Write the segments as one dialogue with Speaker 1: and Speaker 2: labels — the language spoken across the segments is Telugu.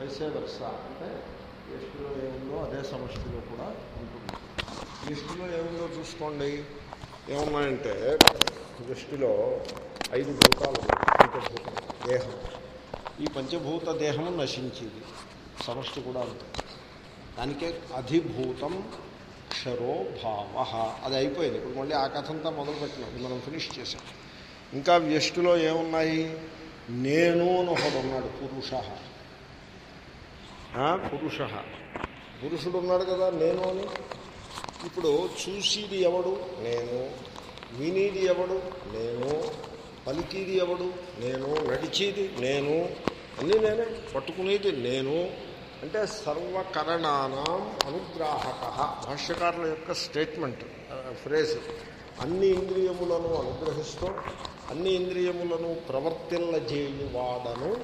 Speaker 1: వైసే వర్ష అంటే ఎస్టిలో ఏముందో అదే సమష్టిలో కూడా ఉంటుంది. ఎస్టిలో ఏముందో చూసుకోండి. ఏమున్నాయంటే దృష్టిలో ఐదు భూతాలు పంచభూతం దేహం. ఈ పంచభూత దేహము నశించింది. సమష్టి కూడా అంతే. దానికే అధిభూతం క్షరోభావ అది అయిపోయింది. ఇప్పుడు మళ్ళీ ఆ కథ అంతా మొదలుపెట్టినాం మనం ఫినిష్ చేసాం. ఇంకా వ్యష్టిలో ఏమున్నాయి? నేను అని ఒకడు ఉన్నాడు పురుష. పురుష. పురుషుడు ఉన్నాడు కదా నేను అని? ఇప్పుడు చూసేది ఎవడు? నేను. వినేది ఎవడు? నేను. పలికేది ఎవడు? నేను. నడిచేది నేను. అన్నీ నేనే. పట్టుకునేది నేను. అంటే సర్వకరణానాం అనుగ్రాహక. భాష్యకారుల యొక్క స్టేట్మెంట్ ఫ్రేజ్. అన్ని ఇంద్రియములను అనుగ్రహిస్తూ అన్ని ఇంద్రియములను ప్రవర్తిల్లజేయువాడను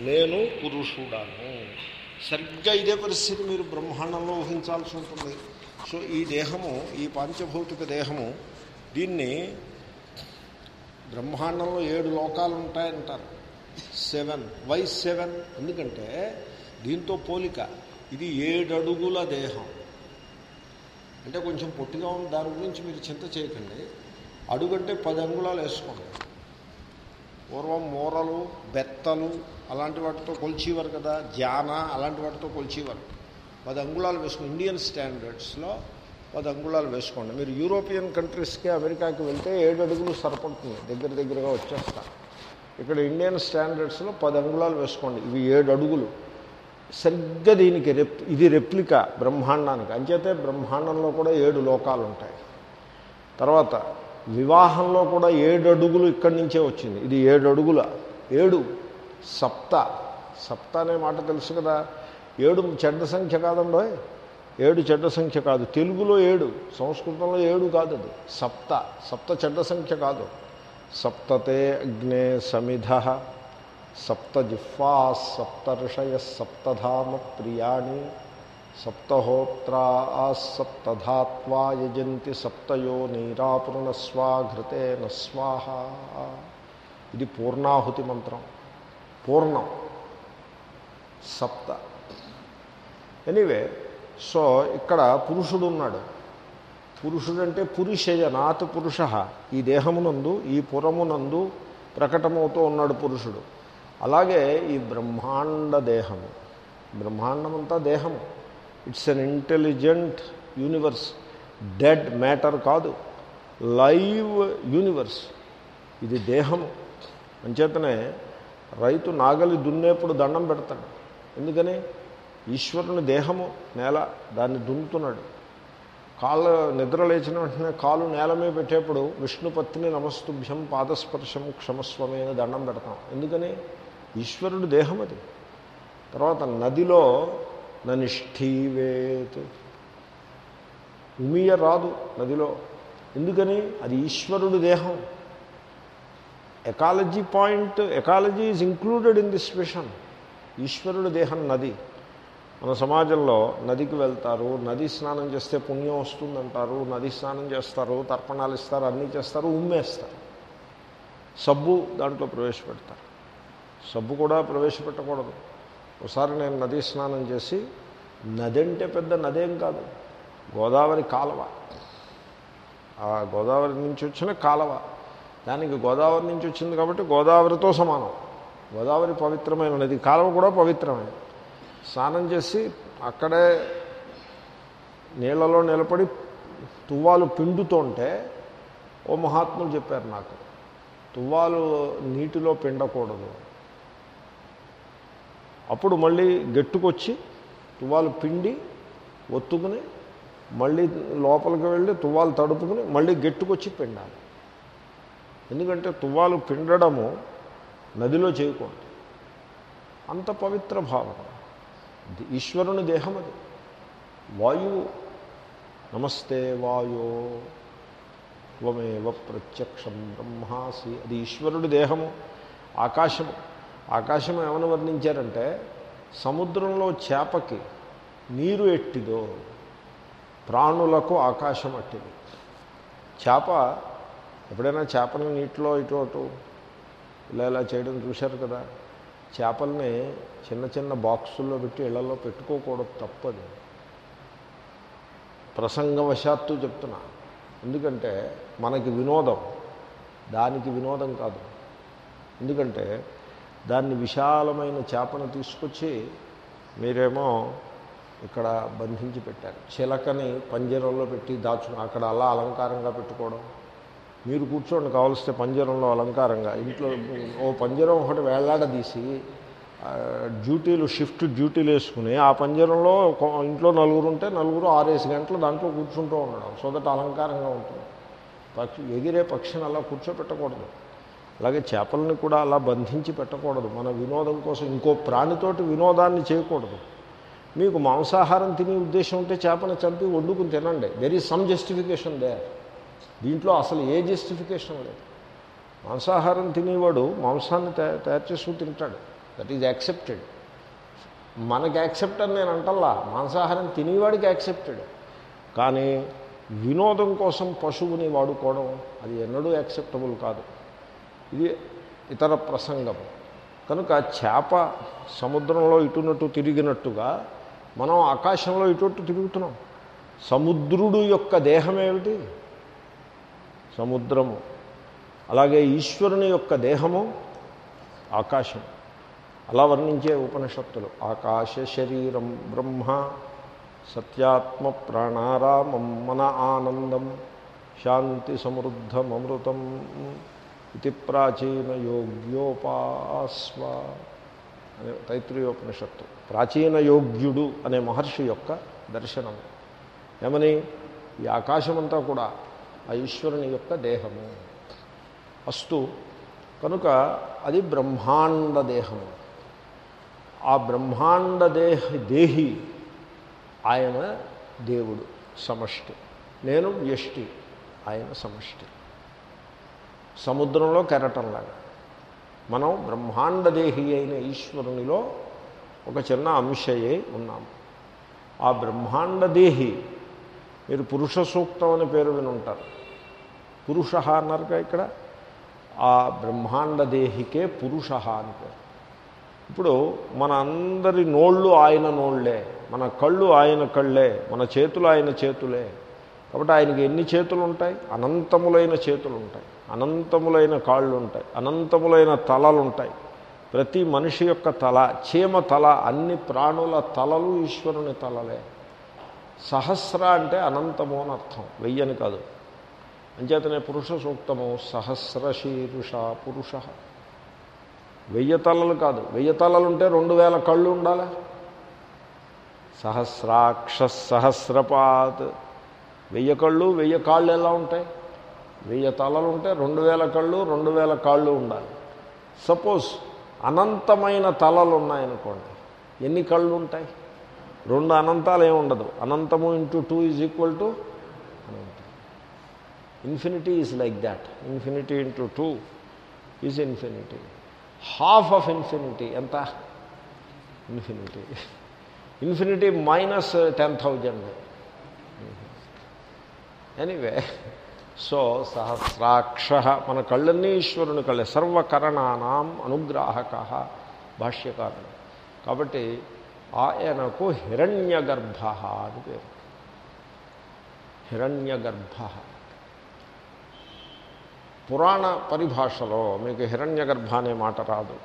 Speaker 1: నేను పురుషుడను. సరిగ్గా ఇదే పరిస్థితి మీరు బ్రహ్మాండంలో ఊహించాల్సి ఉంటుంది. సో ఈ దేహము ఈ పాంచభౌతిక దేహము దీన్ని బ్రహ్మాండంలో ఏడు లోకాలు ఉంటాయంటారు. సెవెన్. Why seven? ఎందుకంటే దీంతో పోలిక. ఇది ఏడడుగుల దేహం. అంటే కొంచెం పొట్టిగా ఉంది. దాని గురించి మీరు చింత చేయకండి. అడుగంటే పది అంగుళాలు వేసుకోండి. పూర్వం మూరలు బెత్తలు అలాంటి వాటితో కొలిచేవారు కదా జాన అలాంటి వాటితో కొలిచేవారు. పది అంగుళాలు వేసుకోండి ఇండియన్ స్టాండర్డ్స్లో పది అంగుళాలు వేసుకోండి. మీరు యూరోపియన్ కంట్రీస్కి అమెరికాకి వెళ్తే ఏడు అడుగులు సరిపడుతుంది దగ్గర దగ్గరగా వచ్చేస్తారు ఇక్కడ ఇండియన్ స్టాండర్డ్స్లో పది అంగుళాలు వేసుకోండి. ఇవి ఏడు అడుగులు. సరిగ్గా దీనికి రెప్ ఇది రెప్లిక బ్రహ్మాండానికి. అంచేతే బ్రహ్మాండంలో కూడా ఏడు లోకాలు ఉంటాయి తర్వాత వివాహంలో కూడా ఏడు అడుగులు ఇక్కడి నుంచే వచ్చింది. ఇది ఏడు అడుగుల ఏడు సప్త. సప్త అనే మాట తెలుసు కదా? ఏడు చెడ్డ సంఖ్య కాదండో ఏడు చెడ్డ సంఖ్య కాదు. తెలుగులో ఏడు సంస్కృతంలో ఏడు కాదు అది. సప్త సప్త చెడ్డ సంఖ్య కాదు. సప్తతే అగ్నే సమిధ సప్త జిహ్వా సప్త ఋషయ సప్తధామ ప్రియాణి. సప్తహోత్రా సప్తధాత్వా యజంతి సప్తయో నీరాపూర్ణస్వాఘృతే నస్వాహ. ఇది పూర్ణాహుతి మంత్రం. పూర్ణం. సప్త. ఎనీవే సో ఇక్కడ పురుషుడు ఉన్నాడు పురుషుడంటే పురుషయ నాత్ పురుష. ఈ దేహమునందు ఈ పురమునందు ప్రకటమవుతూ ఉన్నాడు పురుషుడు. అలాగే ఈ బ్రహ్మాండ దేహము. బ్రహ్మాండమంతా దేహము. It's an intelligent universe. Dead matter కాదు లైవ్ యూనివర్స్. ఇది దేహము. అంచేతనే రైతు నాగలి దున్నేప్పుడు దండం పెడతాడు. ఎందుకని? ఈశ్వరుని దేహము నేల దాన్ని దున్నుతున్నాడు. కాళ్ళ నిద్ర లేచిన వెంటనే కాలు నేల మీద పెట్టేప్పుడు విష్ణుపత్ని నమస్తుభ్యం పాదస్పర్శం క్షమస్వమే అని దండం పెడతాం. ఎందుకని? ఈశ్వరుడు దేహం అది తర్వాత నదిలో ననిష్ఠీవేత్. ఉమియ రాదు నదిలో. ఎందుకని? అది ఈశ్వరుడు దేహం. Ecology point ecology is included in this vision ఈశ్వరుడు దేహం నది. మన సమాజంలో నదికి వెళ్తారు నది స్నానం చేస్తే పుణ్యం వస్తుందంటారు నది స్నానం చేస్తారు తర్పణాలు ఇస్తారు అన్నీ చేస్తారు ఉమ్మేస్తారు. సబ్బు దాంట్లో ప్రవేశపెడతారు. సబ్బు కూడా ప్రవేశపెట్టకూడదు. ఒకసారి నేను నదీ స్నానం చేసి నది అంటే పెద్ద నదేం కాదు గోదావరి కాలువ. ఆ గోదావరి నుంచి వచ్చిన కాలువ. దానికి గోదావరి నుంచి వచ్చింది కాబట్టి గోదావరితో సమానం. గోదావరి పవిత్రమైన నది కాలువ కూడా పవిత్రమే. స్నానం చేసి అక్కడే నీళ్ళలో నిలబడి తువ్వాలు పిండుతుంటే ఓ మహాత్ములు చెప్పారు నాకు తువ్వాలు నీటిలో పిండకూడదు. అప్పుడు మళ్ళీ గట్టుకొచ్చి తువ్వాలు పిండి ఒత్తుకుని మళ్ళీ లోపలికి వెళ్ళి తువ్వాలు తడుపుకుని మళ్ళీ గట్టుకొచ్చి పిండాలి. ఎందుకంటే తువ్వాలు పిండడము నదిలో చేయకూడదు. అంత పవిత్ర భావం. ఈశ్వరుని దేహం అది. వాయువు. నమస్తే వాయో. త్వమేవ ప్రత్యక్షం బ్రహ్మాసి. అది ఈశ్వరుడి దేహము ఆకాశము. ఆకాశం ఏమని వర్ణించారంటే సముద్రంలో చేపకి నీరు ఎట్టిదో ప్రాణులకు ఆకాశం అట్టిది. చేప ఎప్పుడైనా చేపని నీటిలో ఇటు అటు ఇలా ఇలా చేయడం చూశారు కదా? చేపల్ని చిన్న చిన్న బాక్సుల్లో పెట్టి ఇళ్ళలో పెట్టుకోకూడదు తప్పదు. ప్రసంగవశాత్తు చెప్తున్నా. ఎందుకంటే మనకి వినోదం దానికి వినోదం కాదు. ఎందుకంటే దాన్ని విశాలమైన చేపను తీసుకొచ్చి మీరేమో ఇక్కడ బంధించి పెట్టారు. చిలకని పంజరంలో పెట్టి దాచు అక్కడ అలా అలంకారంగా పెట్టుకోవడం. మీరు కూర్చోండి కావలిస్తే పంజరంలో అలంకారంగా. ఇంట్లో ఓ పంజరం ఒకటి వేలాడదీసి డ్యూటీలు షిఫ్ట్ డ్యూటీలు వేసుకుని ఆ పంజరంలో ఇంట్లో నలుగురు ఉంటే నలుగురు ఆరేసి గంటలు దాంట్లో కూర్చుంటూ ఉండడం. సో దట్ అలంకారంగా ఉంటుంది. పక్షి ఎగిరే పక్షిని అలా కూర్చోపెట్టకూడదు. అలాగే చేపలని కూడా అలా బంధించి పెట్టకూడదు. మన వినోదం కోసం ఇంకో ప్రాణితోటి వినోదాన్ని చేయకూడదు. మీకు మాంసాహారం తినే ఉద్దేశం ఉంటే చేపను చంపి వండుకుని తినండి. There is some justification they దీంట్లో అసలు ఏ జస్టిఫికేషన్ లేదు. మాంసాహారం తినేవాడు మాంసాన్ని తయారు చేసుకుని తింటాడు. దట్ ఈజ్ యాక్సెప్టెడ్ మనకి యాక్సెప్ట్ అని నేను అంటల్లా. మాంసాహారం తినేవాడికి యాక్సెప్టెడ్ కానీ వినోదం కోసం పశువుని వాడుకోవడం అది ఎన్నడూ యాక్సెప్టబుల్ కాదు. ఇది ఇతర ప్రసంగం. కనుక చేప సముద్రంలో ఇటునట్టు తిరిగినట్టుగా మనం ఆకాశంలో ఇటు తిరుగుతున్నాం. సముద్రుడు యొక్క దేహం ఏమిటి? సముద్రము. అలాగే ఈశ్వరుని యొక్క దేహము ఆకాశం. అలా వర్ణించే ఉపనిషత్తులు. ఆకాశ శరీరం బ్రహ్మ సత్యాత్మ ప్రాణారామం మన ఆనందం శాంతి సమృద్ధమమృతం ఇది ప్రాచీన యోగ్యోపాస్వ అనే తైత్రీయోపనిషత్తు ప్రాచీన యోగ్యుడు అనే మహర్షి యొక్క దర్శనం। ఏమని ఈ ఆకాశమంతా కూడా ఆ ఈశ్వరుని యొక్క దేహము। అస్తు కనుక అది బ్రహ్మాండ దేహము। ఆ బ్రహ్మాండ దేహ దేహి ఆయన దేవుడు సమష్టి। నేను వ్యష్టి ఆయన సమష్టి। సముద్రంలో కెరటంలాగా మనం బ్రహ్మాండదేహి అయిన ఈశ్వరునిలో ఒక చిన్న అంశయే ఉన్నాము. ఆ బ్రహ్మాండదేహి మీరు పురుష సూక్తం అని పేరు వినుంటారు పురుష అన్నారుగా ఇక్కడ? ఆ బ్రహ్మాండదేహికే పురుష అని పేరు. ఇప్పుడు మన అందరి నోళ్ళు ఆయన నోళ్ళే మన కళ్ళు ఆయన కళ్ళే మన చేతులు ఆయన చేతులే. కాబట్టి ఆయనకి ఎన్ని చేతులు ఉంటాయి అనంతములైన చేతులు ఉంటాయి అనంతములైన కాళ్ళు ఉంటాయి అనంతములైన తలలు ఉంటాయి ప్రతి మనిషి యొక్క తల చీమ తల అన్ని ప్రాణుల తలలు ఈశ్వరుని తలలే. సహస్ర అంటే అనంతము అని అర్థం వెయ్యని కాదు. అంచేతనే పురుష సూక్తము సహస్ర శీరుష పురుష. వెయ్యి తలలు కాదు వెయ్యి తలలు ఉంటే రెండు వేల కళ్ళు ఉండాలి? సహస్రాక్ష సహస్రపాత్ వెయ్యి కళ్ళు వెయ్యి కాళ్ళు ఎలా ఉంటాయి? వెయ్యి తలలు ఉంటే రెండు వేల కళ్ళు రెండు వేల కాళ్ళు ఉండాలి. సపోజ్ అనంతమైన తలలు ఉన్నాయనుకోండి ఎన్ని కళ్ళు ఉంటాయి? రెండు అనంతాలు ఏమి ఉండదు. అనంతము into two is equal to అనంతం. Infinity is like that infinity into two is infinity half of infinity ఎంత? Infinity infinity minus ten thousand anyway so సహస్రాక్ష. మన కళ్ళన్నీ ఈశ్వరుని కళ్ళే. సర్వకరణానాం అనుగ్రాహక. భాష్యకారుడు. కాబట్టి ఆయనకు హిరణ్య గర్భ అని పేరు. హిరణ్య గర్భ పురాణ పరిభాషలో మీకు హిరణ్య గర్భ అనే మాట రాదు.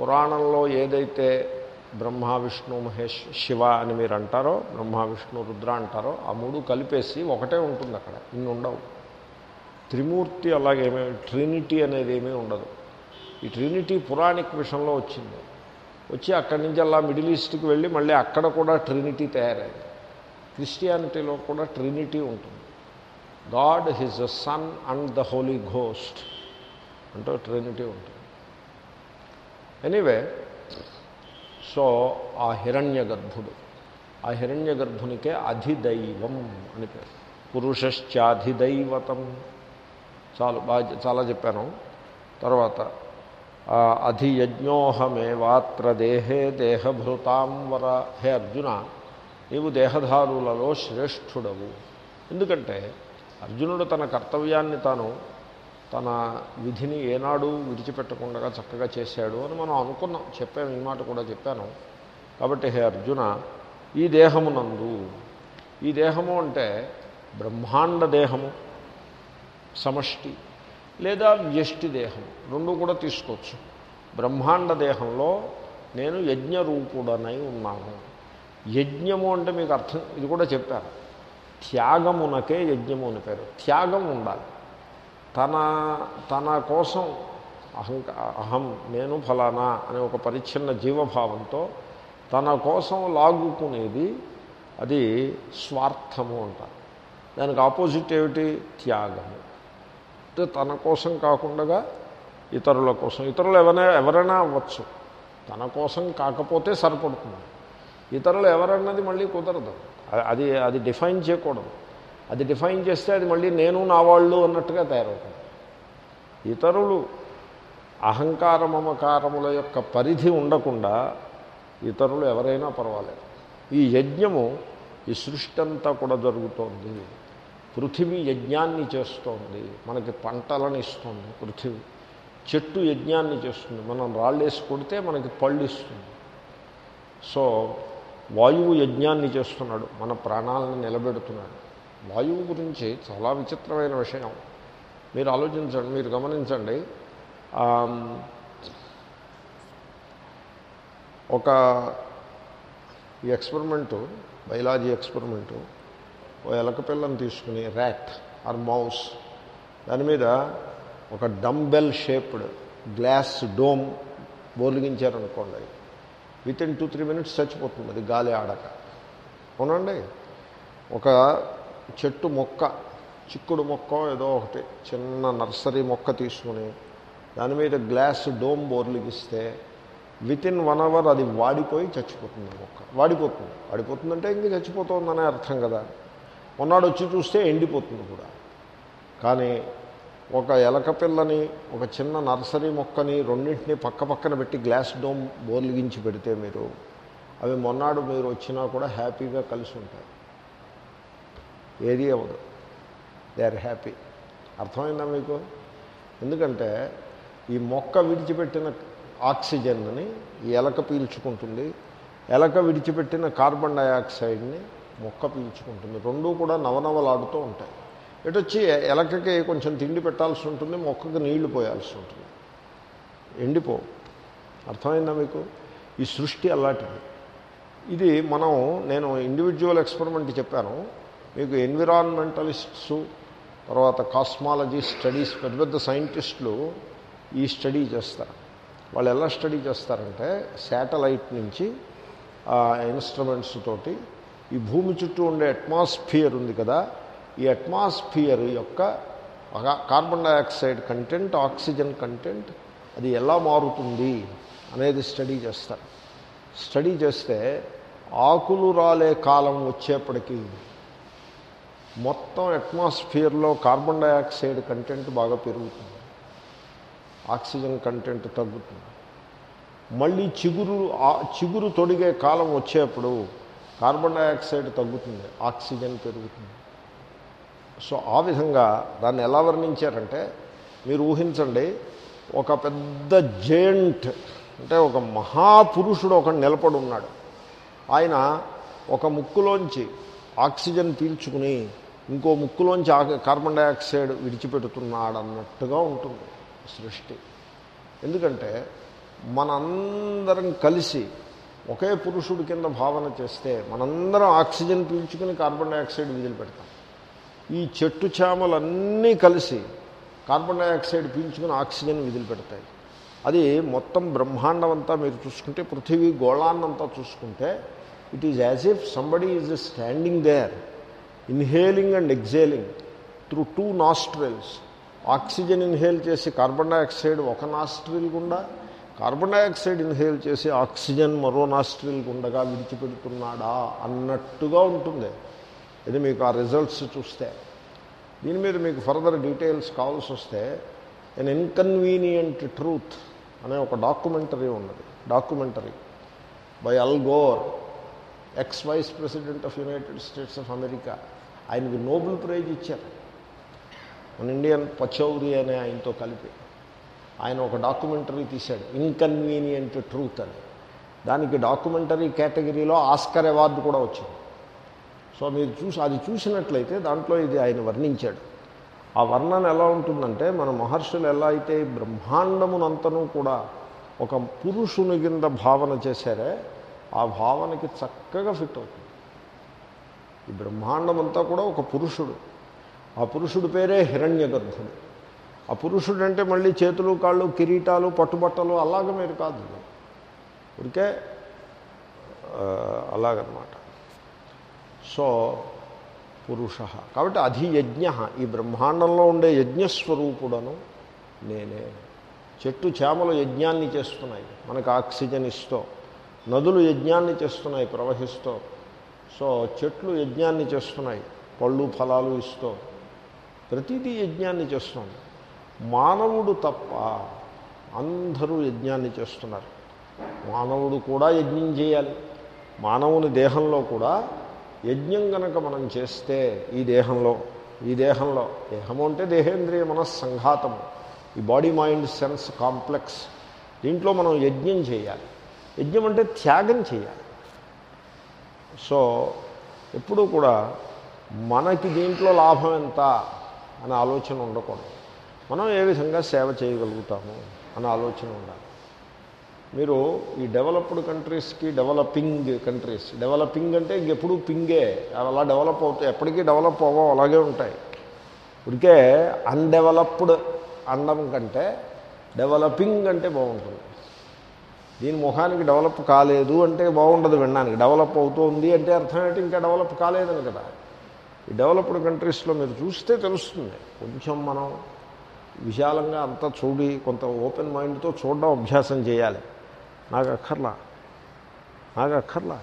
Speaker 1: పురాణంలో ఏదైతే బ్రహ్మ విష్ణు మహేష్ శివ అని మీరు అంటారో బ్రహ్మ విష్ణు రుద్ర అంటారో ఆ మూడు కలిపేసి ఒకటే ఉంటుంది అక్కడ ఇన్ని ఉండవు. త్రిమూర్తి అలాగేమీ ట్రినిటీ అనేది ఏమీ ఉండదు. ఈ ట్రినిటీ పురాణిక్ విషయంలో వచ్చింది. వచ్చి అక్కడి నుంచి అలా మిడిల్ ఈస్ట్కి వెళ్ళి మళ్ళీ అక్కడ కూడా ట్రినిటీ తయారైంది. క్రిస్టియానిటీలో కూడా ట్రినిటీ ఉంటుంది. God his a son and the holy ghost అంటూ ట్రినిటీ ఉంటుంది. ఎనీవే సో ఆ హిరణ్య గర్భుడు ఆ హిరణ్య గర్భునికే అధిదైవం అని పేరు. పురుషశ్చాధిదైవతం. చాలు బాగా చాలా చెప్పాను. తర్వాత అధియజ్ఞోహమేవాత్ర దేహే దేహభృతాం వర. హే అర్జున నీవు దేహధారులలో శ్రేష్ఠుడవు. ఎందుకంటే అర్జునుడు తన కర్తవ్యాన్ని తాను తన విధిని ఏనాడు విడిచిపెట్టకుండా చక్కగా చేశాడు అని మనం అనుకున్నాం. చెప్పాము ఈ మాట కూడా చెప్పాను. కాబట్టి హే అర్జున ఈ దేహమునందు ఈ దేహము అంటే బ్రహ్మాండ దేహము సమష్టి లేదా వ్యష్టి దేహం రెండు కూడా తీసుకోవచ్చు. బ్రహ్మాండ దేహంలో నేను యజ్ఞరూపుడనై ఉన్నాను. యజ్ఞము అంటే మీకు అర్థం ఇది కూడా చెప్పారు త్యాగమునకే యజ్ఞము అని పేరు. త్యాగం ఉండాలి. తన తన కోసం అహంక అహం నేను ఫలానా అనే ఒక పరిచ్ఛిన్న జీవభావంతో తన కోసం లాగుకునేది అది స్వార్థము అంటారు. దానికి ఆపోజిట్ ఏమిటి? త్యాగము. అంటే తన కోసం కాకుండా ఇతరుల కోసం. ఇతరులు ఎవరైనా ఎవరైనా అవ్వచ్చు. తన కోసం కాకపోతే సరిపడుతుంది. ఇతరులు ఎవరన్నది మళ్ళీ కుదరదు. అది అది డిఫైన్ చేయకూడదు. అది డిఫైన్ చేస్తే అది మళ్ళీ నేను నా వాళ్ళు అన్నట్టుగా తయారవుతుంది. ఇతరులు అహంకార మమకారముల యొక్క పరిధి ఉండకుండా ఇతరులు ఎవరైనా పర్వాలేదు. ఈ యజ్ఞము ఈ సృష్టి అంతా కూడా జరుగుతోంది. పృథివీ యజ్ఞాన్ని చేస్తోంది. మనకి పంటలను ఇస్తుంది పృథివీ. చెట్టు యజ్ఞాన్ని చేస్తుంది. మనం రాళ్ళేసి కొడితే మనకి పళ్ళు ఇస్తుంది. సో వాయువు యజ్ఞాన్ని చేస్తున్నాడు. మన ప్రాణాలను నిలబెడుతున్నాడు. వాయువు గురించి చాలా విచిత్రమైన విషయం. మీరు ఆలోచించండి మీరు గమనించండి. ఒక ఈ ఎక్స్పెరిమెంటు బయలాజీ ఎక్స్పెరిమెంటు ఓ ఎలక పిల్లని తీసుకుని ర్యాట్ ఆర్ మౌస్ దాని మీద ఒక డంబెల్ షేప్డ్ గ్లాస్ డోమ్ బోర్లిగించారనుకోండి. Within two three minutes చచ్చిపోతుంది అది గాలి ఆడక. అవునండి? ఒక చెట్టు మొక్క చిక్కుడు మొక్క ఏదో ఒకటి చిన్న నర్సరీ మొక్క తీసుకుని దాని మీద గ్లాస్ డోమ్ బోర్లిగిస్తే విత్ ఇన్ వన్ అవర్ అది వాడిపోయి చచ్చిపోతుంది మొక్క. వాడిపోతుంది. వాడిపోతుందంటే ఇంక చచ్చిపోతుందనే అర్థం కదా. మొన్నాడు వచ్చి చూస్తే ఎండిపోతుంది కూడా. కానీ ఒక ఎలక పిల్లని ఒక చిన్న నర్సరీ మొక్కని రెండింటిని పక్క పక్కన పెట్టి గ్లాస్ డోమ్ బోర్లిగించి పెడితే మీరు అవి మొన్నాడు మీరు వచ్చినా కూడా హ్యాపీగా కలిసి ఉంటాయి ఏది అవ్వదు. దే ఆర్ హ్యాపీ అర్థమైందా మీకు? ఎందుకంటే ఈ మొక్క విడిచిపెట్టిన ఆక్సిజన్ని ఈ ఎలక పీల్చుకుంటుంది. ఎలక విడిచిపెట్టిన కార్బన్ డయాక్సైడ్ని మొక్క పీల్చుకుంటుంది. రెండూ కూడా నవనవలాడుతూ ఉంటాయి. ఇటు వచ్చి ఎలకకి కొంచెం తిండి పెట్టాల్సి ఉంటుంది మొక్కకి నీళ్ళు పోయాల్సి ఉంటుంది. ఎండిపో. అర్థమైందా మీకు? ఈ సృష్టి అలాంటిది. ఇది మనం నేను ఇండివిజువల్ ఎక్స్పెరిమెంట్ చెప్పాను. మీకు ఎన్విరాన్మెంటలిస్ట్స్ తర్వాత కాస్మాలజీ స్టడీస్ పెద్ద పెద్ద సైంటిస్టులు ఈ స్టడీ చేస్తారు. వాళ్ళు ఎలా స్టడీ చేస్తారంటే శాటిలైట్ నుంచి ఆ ఇన్స్ట్రుమెంట్స్ తోటి ఈ భూమి చుట్టూ ఉండే అట్మాస్ఫియర్ ఉంది కదా ఈ అట్మాస్ఫియర్ యొక్క carbon dioxide content oxygen content అది ఎలా మారుతుంది అనేది స్టడీ చేస్తారు. స్టడీ చేస్తే ఆకులు రాలే కాలం వచ్చేప్పటికీ మొత్తం అట్మాస్ఫియర్లో కార్బన్ డయాక్సైడ్ కంటెంట్ బాగా పెరుగుతుంది. ఆక్సిజన్ కంటెంట్ తగ్గుతుంది. మళ్ళీ చిగురు చిగురు తొడిగే కాలం వచ్చేప్పుడు కార్బన్ డయాక్సైడ్ తగ్గుతుంది ఆక్సిజన్ పెరుగుతుంది. సో ఆ విధంగా దాన్ని ఎలా వర్ణించారంటే మీరు ఊహించండి ఒక పెద్ద జేంట్ అంటే ఒక మహాపురుషుడు ఒక నిలబడి ఉన్నాడు ఆయన ఒక ముక్కులోంచి ఆక్సిజన్ పీల్చుకుని ఇంకో ముక్కులోంచి ఆ- కార్బన్ డైఆక్సైడ్ విడిచిపెడుతున్నాడు అన్నట్టుగా ఉంటుంది సృష్టి. ఎందుకంటే మనందరం కలిసి ఒకే పురుషుడి కింద భావన చేస్తే మనందరం ఆక్సిజన్ పీల్చుకుని కార్బన్ డైఆక్సైడ్ విదిలి పెడతాం ఈ చెట్టు చేమలన్నీ కలిసి కార్బన్ డైఆక్సైడ్ పీల్చుకుని ఆక్సిజన్ విదిలి పెడతాయి అది మొత్తం బ్రహ్మాండం అంతా మీరు చూసుకుంటే పృథివీ గోళాన్నంతా చూసుకుంటే it is as if somebody is standing there inhaling and exhaling through two nostrils. Oxygen inhale చేసి కార్బన్ డయాక్సైడ్ ఒక నాస్ట్రిల్ గుండా కార్బన్ డయాక్సైడ్ ఇన్హేల్ చేసి ఆక్సిజన్ మరో నాస్ట్రిల్ గుండగా విడిచిపెడుతున్నాడా అన్నట్టుగా ఉంటుంది. ఇది మీకు ఆ రిజల్ట్స్ చూస్తే. దీని మీద మీకు ఫర్దర్ డీటెయిల్స్ కావాల్సి వస్తే ఎన్ ఇన్కన్వీనియంట్ ట్రూత్ అనే ఒక డాక్యుమెంటరీ ఉన్నది. Documentary by Al Gore ex vice president of United States of America ఆయనకి నోబెల్ ప్రైజ్ ఇచ్చారు. మన ఇండియన్ పచౌరి అనే ఆయనతో కలిపి. ఆయన ఒక డాక్యుమెంటరీ తీశాడు ఇన్కన్వీనియంట్ ట్రూత్ అని. దానికి డాక్యుమెంటరీ కేటగిరీలో ఆస్కర్ అవార్డు కూడా వచ్చింది. సో మీరు చూసి అది చూసినట్లయితే దాంట్లో ఇది ఆయన వర్ణించాడు. ఆ వర్ణన ఎలా ఉంటుందంటే మన మహర్షులు ఎలా అయితే బ్రహ్మాండమునంతనూ బ్రహ్మాండమునంతను కూడా ఒక పురుషుని కింద భావన చేశారే ఆ భావనకి చక్కగా ఫిట్ అవుతుంది. ఈ బ్రహ్మాండం అంతా కూడా ఒక పురుషుడు. ఆ పురుషుడి పేరే హిరణ్య గర్భుడు ఆ పురుషుడు అంటే మళ్ళీ చేతులు కాళ్ళు కిరీటాలు పట్టుబట్టలు అలాగ మీరు కాదు. ఊరికే అలాగనమాట. సో పురుష. కాబట్టి అధియజ్ఞ. ఈ బ్రహ్మాండంలో ఉండే యజ్ఞస్వరూపుడను నేనే. చెట్టు చేమలు యజ్ఞాన్ని చేస్తున్నాయి. మనకు ఆక్సిజన్ ఇస్తూ. నదులు యజ్ఞాన్ని చేస్తున్నాయి ప్రవహిస్తూ. సో చెట్లు యజ్ఞాన్ని చేస్తున్నాయి పళ్ళు ఫలాలు ఇస్తూ. ప్రతిదీ యజ్ఞాన్ని చేస్తుంది. మానవుడు తప్ప అందరూ యజ్ఞాన్ని చేస్తున్నారు. మానవుడు కూడా యజ్ఞం చేయాలి. మానవుని దేహంలో కూడా యజ్ఞం కనుక మనం చేస్తే ఈ దేహంలో ఈ దేహంలో దేహము అంటే దేహేంద్రియ మనస్సంఘాతము. ఈ బాడీ మైండ్ సెన్స్ కాంప్లెక్స్. దీంట్లో మనం యజ్ఞం చేయాలి. యజ్ఞం అంటే త్యాగం చేయాలి. సో ఎప్పుడూ కూడా మనకి దీంట్లో లాభం ఎంత అనే ఆలోచన ఉండకూడదు. మనం ఏ విధంగా సేవ చేయగలుగుతాము అనే ఆలోచన ఉండాలి. మీరు ఈ డెవలప్డ్ కంట్రీస్కి డెవలపింగ్ కంట్రీస్ డెవలపింగ్ అంటే ఇంకెప్పుడు పింగే అలా డెవలప్ అవుతాయి ఎప్పటికీ డెవలప్ అవ్వవు అలాగే ఉంటాయి. ఇప్పటికే అన్డెవలప్డ్ అనడం కంటే డెవలపింగ్ అంటే బాగుంటుంది. దీని ముఖానికి డెవలప్ కాలేదు అంటే బాగుండదు వినడానికి. డెవలప్ అవుతోంది అంటే అర్థం ఏంటి? ఇంకా డెవలప్ కాలేదని కదా. ఈ డెవలప్డ్ కంట్రీస్లో మీరు చూస్తే తెలుస్తుంది. కొంచెం మనం విశాలంగా అంతా చూడి కొంత ఓపెన్ మైండ్తో చూడడం అభ్యాసం చేయాలి. నాకు అక్కర్లా? నాకు అక్కర్లా?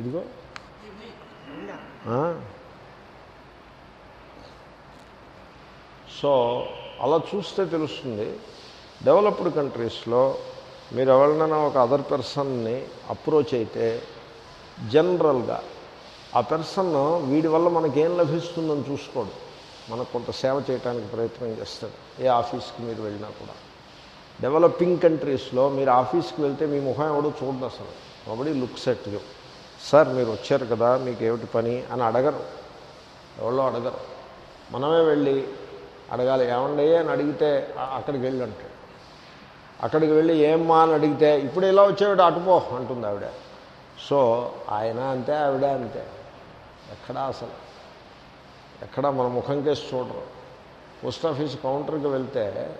Speaker 1: ఇదిగో. సో అలా చూస్తే తెలుస్తుంది. డెవలప్డ్ కంట్రీస్లో మీరు ఎవరినైనా ఒక అదర్ పర్సన్ని అప్రోచ్ అయితే జనరల్గా ఆ పర్సన్ వీడి వల్ల మనకేం లభిస్తుందని చూసుకోడు. మనకు కొంత సేవ చేయడానికి ప్రయత్నం చేస్తాడు ఏ ఆఫీస్కి మీరు వెళ్ళినా కూడా. డెవలపింగ్ కంట్రీస్లో మీరు ఆఫీస్కి వెళ్తే మీ ముఖం ఎవడో చూడదు అసలు. ఒకటి లుక్స్ ఎట్ యూ సార్ మీరు వచ్చారు కదా మీకు ఏమిటి పని? అని అడగరు. ఎవరో అడగరు. మనమే వెళ్ళి అడగాలి. ఏమండయ్యే? అని అడిగితే అక్కడికి వెళ్ళి అంటాడు అక్కడికి వెళ్ళి ఏమ్మా అని అడిగితే ఇప్పుడు ఇలా వచ్చేవాడు అటుపో అంటుంది ఆవిడ. సో ఆయన అంతే ఆవిడ అంతే. ఎక్కడా అసలు? ఎక్కడా మన ముఖం కేసి చూడరు. పోస్ట్ ఆఫీస్ కౌంటర్కి వెళ్తే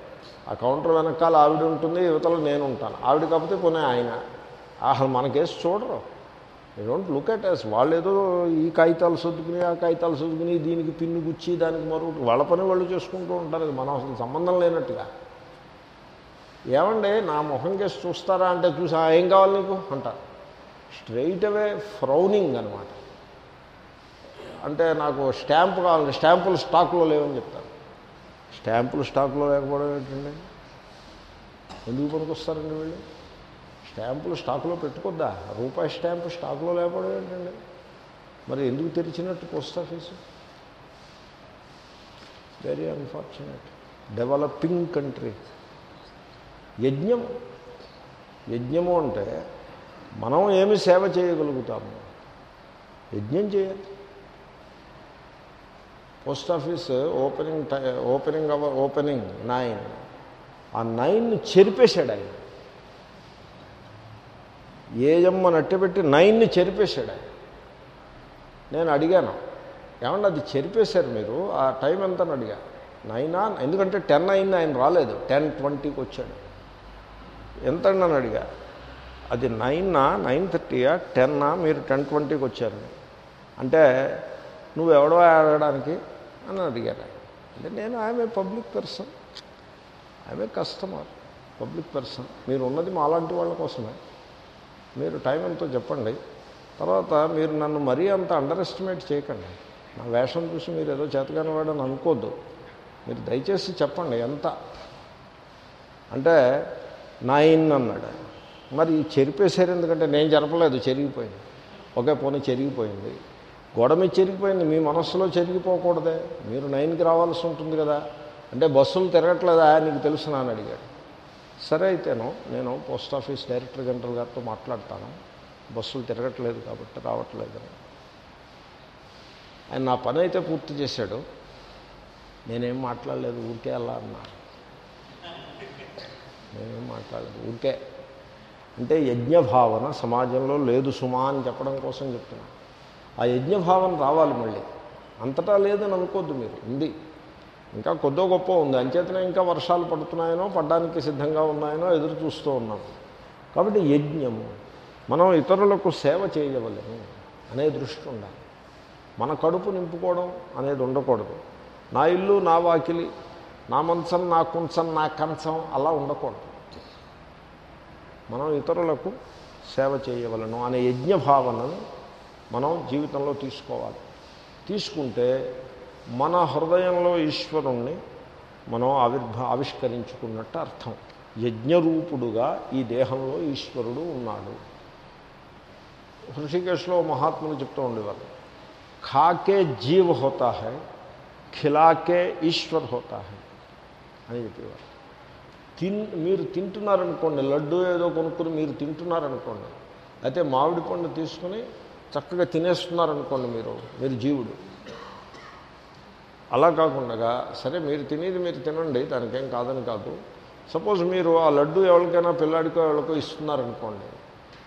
Speaker 1: ఆ కౌంటర్ వెనకాల ఆవిడ ఉంటుంది యువతలో నేను ఉంటాను. ఆవిడ కాకపోతే కొనే ఆయన. అసలు మన కేసు చూడరు. I don't look at us వాళ్ళు ఏదో ఈ కాగితాలు సర్దుకుని ఆ కాగితాలు సర్దుకుని దీనికి పిన్ను గుచ్చి దానికి మరొకటి వాళ్ళ పని వాళ్ళు చేసుకుంటూ ఉంటారు. అది మనం అసలు సంబంధం లేనట్టుగా. ఏమండి నా మొహం కేసి చూస్తారా అంటే చూసి ఏం కావాలి నీకు? అంటారు స్ట్రైట్ అవే ఫ్రౌనింగ్ అనమాట అంటే నాకు స్టాంపు కావాలి స్టాంపులు స్టాక్లో లేవని చెప్తారు. స్టాంపులు స్టాక్లో లేకపోవడం ఏంటండి? ఎందుకు పనికొస్తారండి వీళ్ళు? స్టాంపులు స్టాక్లో పెట్టుకోద్దా? రూపాయి స్టాంపు స్టాక్లో లేకపోవడం ఏంటండి? మరి ఎందుకు తెరిచినట్టు post office? Very unfortunate developing country యజ్ఞం. యజ్ఞము అంటే మనం ఏమి సేవ చేయగలుగుతాము? యజ్ఞం చేయాలి. Post office opening time opening hour opening nine. ఆ నైన్ చెరిపేశాడు ఆయన. ఏజమ్మ నట్టబెట్టి నైన్ని చెరిపేశాడు ఆయన. నేను అడిగాను ఏమన్నా అది చెరిపేశారు మీరు? ఆ టైం ఎంత అని అడిగా? నైనా? ఎందుకంటే టెన్ అయింది ఆయన రాలేదు. టెన్ ట్వంటీకి వచ్చాడు. ఎంత అని అడిగా. అది నైన్నా నైన్ థర్టీయా టెన్నా? మీరు టెన్ ట్వంటీకి వచ్చారు. అంటే నువ్వు ఎవడో అడగడానికి? అని అడిగారు అంటే నేను ఆమె పబ్లిక్ పర్సన్. ఆమె కస్టమర్ పబ్లిక్ పర్సన్. మీరు ఉన్నది మాలాంటి వాళ్ళ కోసమే. మీరు టైం ఎంతో చెప్పండి. తర్వాత మీరు నన్ను మరీ అంత అండర్ ఎస్టిమేట్ చేయకండి. నా వేషం చూసి మీరు ఏదో చేతగాని వాడని అనుకోద్దు. మీరు దయచేసి చెప్పండి ఎంత. అంటే నైన్ అన్నాడు. మరి చెరిపేశారు ఎందుకంటే నేను జరపలేదు చెరిగిపోయింది. ఒకే పోనీ చెరిగిపోయింది. గోడ మీద చెరిగిపోయింది మీ మనస్సులో చెరిగిపోకూడదే. మీరు నైన్కి రావాల్సి ఉంటుంది కదా. అంటే బస్సులు తిరగట్లేదా? నీకు తెలుసునా అని అడిగాడు. సరే అయితేను నేను పోస్ట్ ఆఫీస్ డైరెక్టర్ జనరల్ గారితో మాట్లాడతాను. బస్సులు తిరగట్లేదు కాబట్టి రావట్లేదని ఆయన నా పని అయితే పూర్తి చేశాడు. నేనేం మాట్లాడలేదు ఊరికే అలా అన్నా. నేనేం మాట్లాడలేదు ఊరికే అంటే యజ్ఞభావన సమాజంలో లేదు సుమా అని చెప్పడం కోసం చెప్తున్నా. ఆ యజ్ఞభావన రావాలి మళ్ళీ. అంతటా లేదని అనుకోద్దు మీరు. ఉంది. ఇంకా కొద్దో గొప్ప ఉంది. అంచేతనే ఇంకా వర్షాలు పడుతున్నాయనో పడ్డానికి సిద్ధంగా ఉన్నాయనో ఎదురు చూస్తూ ఉన్నాం. కాబట్టి యజ్ఞము మనం ఇతరులకు సేవ చేయవలేము అనే దృష్టి ఉండాలి. మన కడుపు నింపుకోవడం అనేది ఉండకూడదు. నా ఇల్లు నా వాకిలి నా మంచం నా కుంచం నా కంచం అలా ఉండకూడదు. మనం ఇతరులకు సేవ చేయవలను అనే యజ్ఞ భావనను మనం జీవితంలో తీసుకోవాలి. తీసుకుంటే మన హృదయంలో ఈశ్వరుణ్ణి మనం ఆవిర్భా ఆవిష్కరించుకున్నట్టు అర్థం. యజ్ఞరూపుడుగా ఈ దేహంలో ఈశ్వరుడు ఉన్నాడు. హృషికేశ్లో మహాత్ములు చెప్తూ ఉండేవారు ఖాకే జీవ్ హోతా హై ఖిలాకే ఈశ్వర్ హోతా హై అని చెప్పేవారు తిన్ మీరు తింటున్నారనుకోండి లడ్డు ఏదో కొనుక్కుని మీరు తింటున్నారనుకోండి అయితే మామిడి పండు తీసుకుని చక్కగా తినేస్తున్నారనుకోండి మీరు మీరు జీవుడు. అలా కాకుండా సరే మీరు తినేది మీరు తినండి దానికేం కాదని కాదు. సపోజ్ మీరు ఆ లడ్డు ఎవరికైనా పిల్లాడికో ఎవరికో ఇస్తున్నారనుకోండి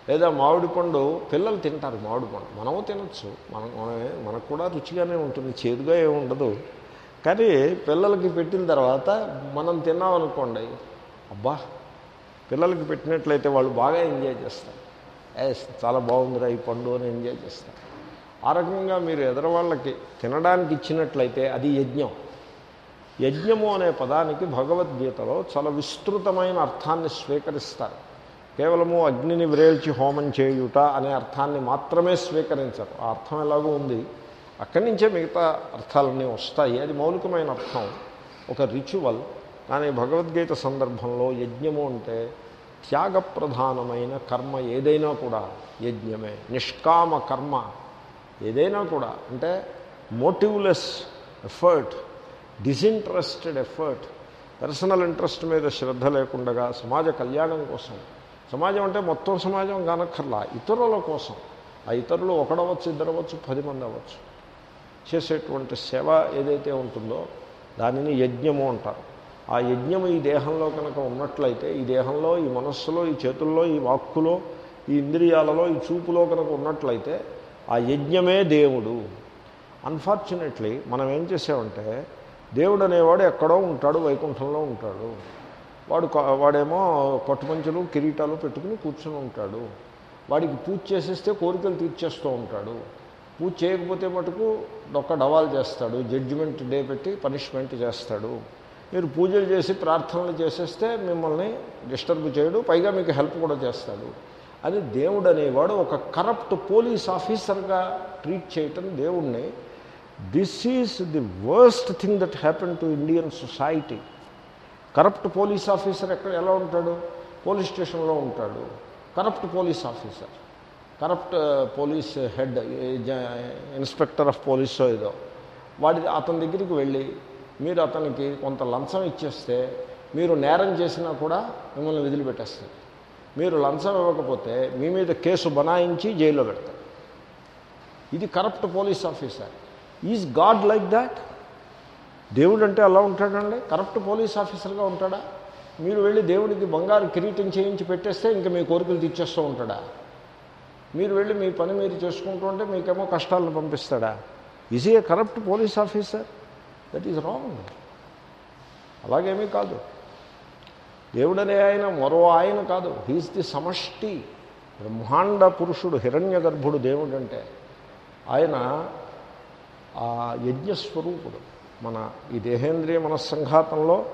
Speaker 1: లేదా మామిడి పండు పిల్లలు తింటారు మామిడి పండు. మనము తినచ్చు మనం మనకు కూడా రుచిగానే ఉంటుంది చేదుగా ఏమి ఉండదు. కానీ పిల్లలకి పెట్టిన తర్వాత మనం తిన్నామనుకోండి అబ్బా పిల్లలకి పెట్టినట్లయితే వాళ్ళు బాగా ఎంజాయ్ చేస్తారు. ఎస్ చాలా బాగుందిరా ఈ పండు అని ఎంజాయ్ చేస్తారు. ఆ రకంగా మీరు ఎదరవాళ్ళకి తినడానికి ఇచ్చినట్లయితే అది యజ్ఞం. యజ్ఞము అనే పదానికి భగవద్గీతలో చాలా విస్తృతమైన అర్థాన్ని స్వీకరిస్తారు. కేవలము అగ్నిని వ్రేల్చి హోమం చేయుట అనే అర్థాన్ని మాత్రమే స్వీకరించరు. ఆ అర్థం ఎలాగో ఉంది. అక్కడి నుంచే మిగతా అర్థాలన్నీ వస్తాయి. అది మౌలికమైన అర్థం. ఒక రిచువల్ కానీ భగవద్గీత సందర్భంలో యజ్ఞము అంటే త్యాగప్రధానమైన కర్మ ఏదైనా కూడా యజ్ఞమే నిష్కామ కర్మ ఏదైనా కూడా. అంటే motiveless effort disinterested effort personal interest మీద శ్రద్ధ లేకుండా సమాజ కళ్యాణం కోసం. సమాజం అంటే మొత్తం సమాజం కానక్కర్లా ఇతరుల కోసం. ఆ ఇతరులు ఒకడవచ్చు ఇద్దరవచ్చు పది మంది అవ్వచ్చు. చేసేటువంటి సేవ ఏదైతే ఉంటుందో దానిని యజ్ఞము అంటారు. ఆ యజ్ఞము ఈ దేహంలో కనుక ఉన్నట్లయితే ఈ దేహంలో ఈ మనస్సులో ఈ చేతుల్లో ఈ వాక్కులో ఈ ఇంద్రియాలలో ఈ చూపులో కనుక ఉన్నట్లయితే ఆ యజ్ఞమే దేవుడు. అన్ఫార్చునేట్లీ మనం ఏం చేసామంటే దేవుడు అనేవాడు ఎక్కడో ఉంటాడు వైకుంఠంలో ఉంటాడు. వాడు వాడేమో పట్టుపంచులు కిరీటాలు పెట్టుకుని కూర్చుని ఉంటాడు. వాడికి పూజ చేసేస్తే కోరికలు తీర్చేస్తూ ఉంటాడు. పూజ చేయకపోతే మటుకు డొక్క డవాలు చేస్తాడు జడ్జిమెంట్ డే పెట్టి పనిష్మెంట్ చేస్తాడు. మీరు పూజలు చేసి ప్రార్థనలు చేసేస్తే మిమ్మల్ని డిస్టర్బ్ చేయడు పైగా మీకు హెల్ప్ కూడా చేస్తాడు. అది దేవుడు అనేవాడు ఒక కరప్ట్ పోలీస్ ఆఫీసర్గా ట్రీట్ చేయటం దేవుణ్ణి. This is the worst thing that happen to Indian society corrupt police officer ఎక్కడ ఎలా ఉంటాడు? పోలీస్ స్టేషన్లో ఉంటాడు. Corrupt police officer corrupt police head inspector of police ఏదో. వాడి అతని దగ్గరికి వెళ్ళి మీరు అతనికి కొంత లంచం ఇచ్చేస్తే మీరు నేరం చేసినా కూడా మిమ్మల్ని వదిలిపెట్టేస్తారు. మీరు లంచం ఇవ్వకపోతే మీ మీద కేసు బనాయించి జైల్లో పెడతారు. ఇది corrupt police officer. Is God like that? దేవుడు అంటే అలా ఉంటాడండి? కరప్ట్ పోలీస్ ఆఫీసర్గా ఉంటాడా? మీరు వెళ్ళి దేవుడికి బంగారు కిరీటం చేయించి పెట్టేస్తే ఇంకా మీ కోరికలు తీర్చేస్తూ ఉంటాడా? మీరు వెళ్ళి మీ పని మీరు చేసుకుంటూ ఉంటే మీకేమో కష్టాలను పంపిస్తాడా? Is a corrupt police officer that is wrong అలాగేమీ కాదు. దేవుడనే ఆయన మరో ఆయన కాదు. హీస్ ది సమష్టి బ్రహ్మాండ పురుషుడు హిరణ్య గర్భుడు దేవుడు అంటే ఆయన ఆ యజ్ఞస్వరూపుడు. మన ఈ దేహేంద్రియ మనస్సంఘాతంలో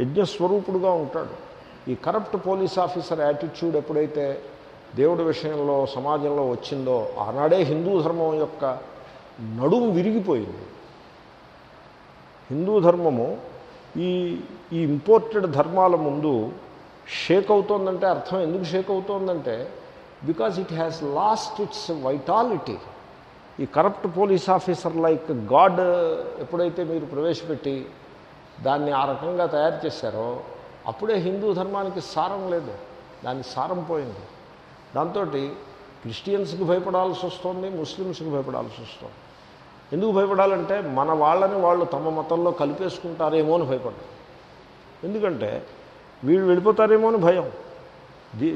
Speaker 1: యజ్ఞస్వరూపుడుగా ఉంటాడు. ఈ కరప్ట్ పోలీస్ ఆఫీసర్ యాటిట్యూడ్ ఎప్పుడైతే దేవుడి విషయంలో సమాజంలో వచ్చిందో ఆనాడే హిందూ ధర్మం యొక్క నడుం విరిగిపోయింది. హిందూ ధర్మము ఈ ఈ ఇంపోర్టెడ్ ధర్మాల ముందు షేక్ అవుతోందంటే అర్థం ఎందుకు shake అవుతోందంటే because it has lost its vitality ఈ corrupt police officer like God ఎప్పుడైతే మీరు ప్రవేశపెట్టి దాన్ని ఆ రకంగా తయారు చేశారో అప్పుడే హిందూ ధర్మానికి సారం లేదు. దాని సారం పోయింది. దాంతో క్రిస్టియన్స్కి భయపడాల్సి వస్తుంది ముస్లిమ్స్కి భయపడాల్సి వస్తుంది. ఎందుకు భయపడాలంటే మన వాళ్ళని వాళ్ళు తమ మతంలో కలిపేసుకుంటారేమో అని భయపడ్డారు. ఎందుకంటే వీళ్ళు వెళ్ళిపోతారేమో అని భయం. The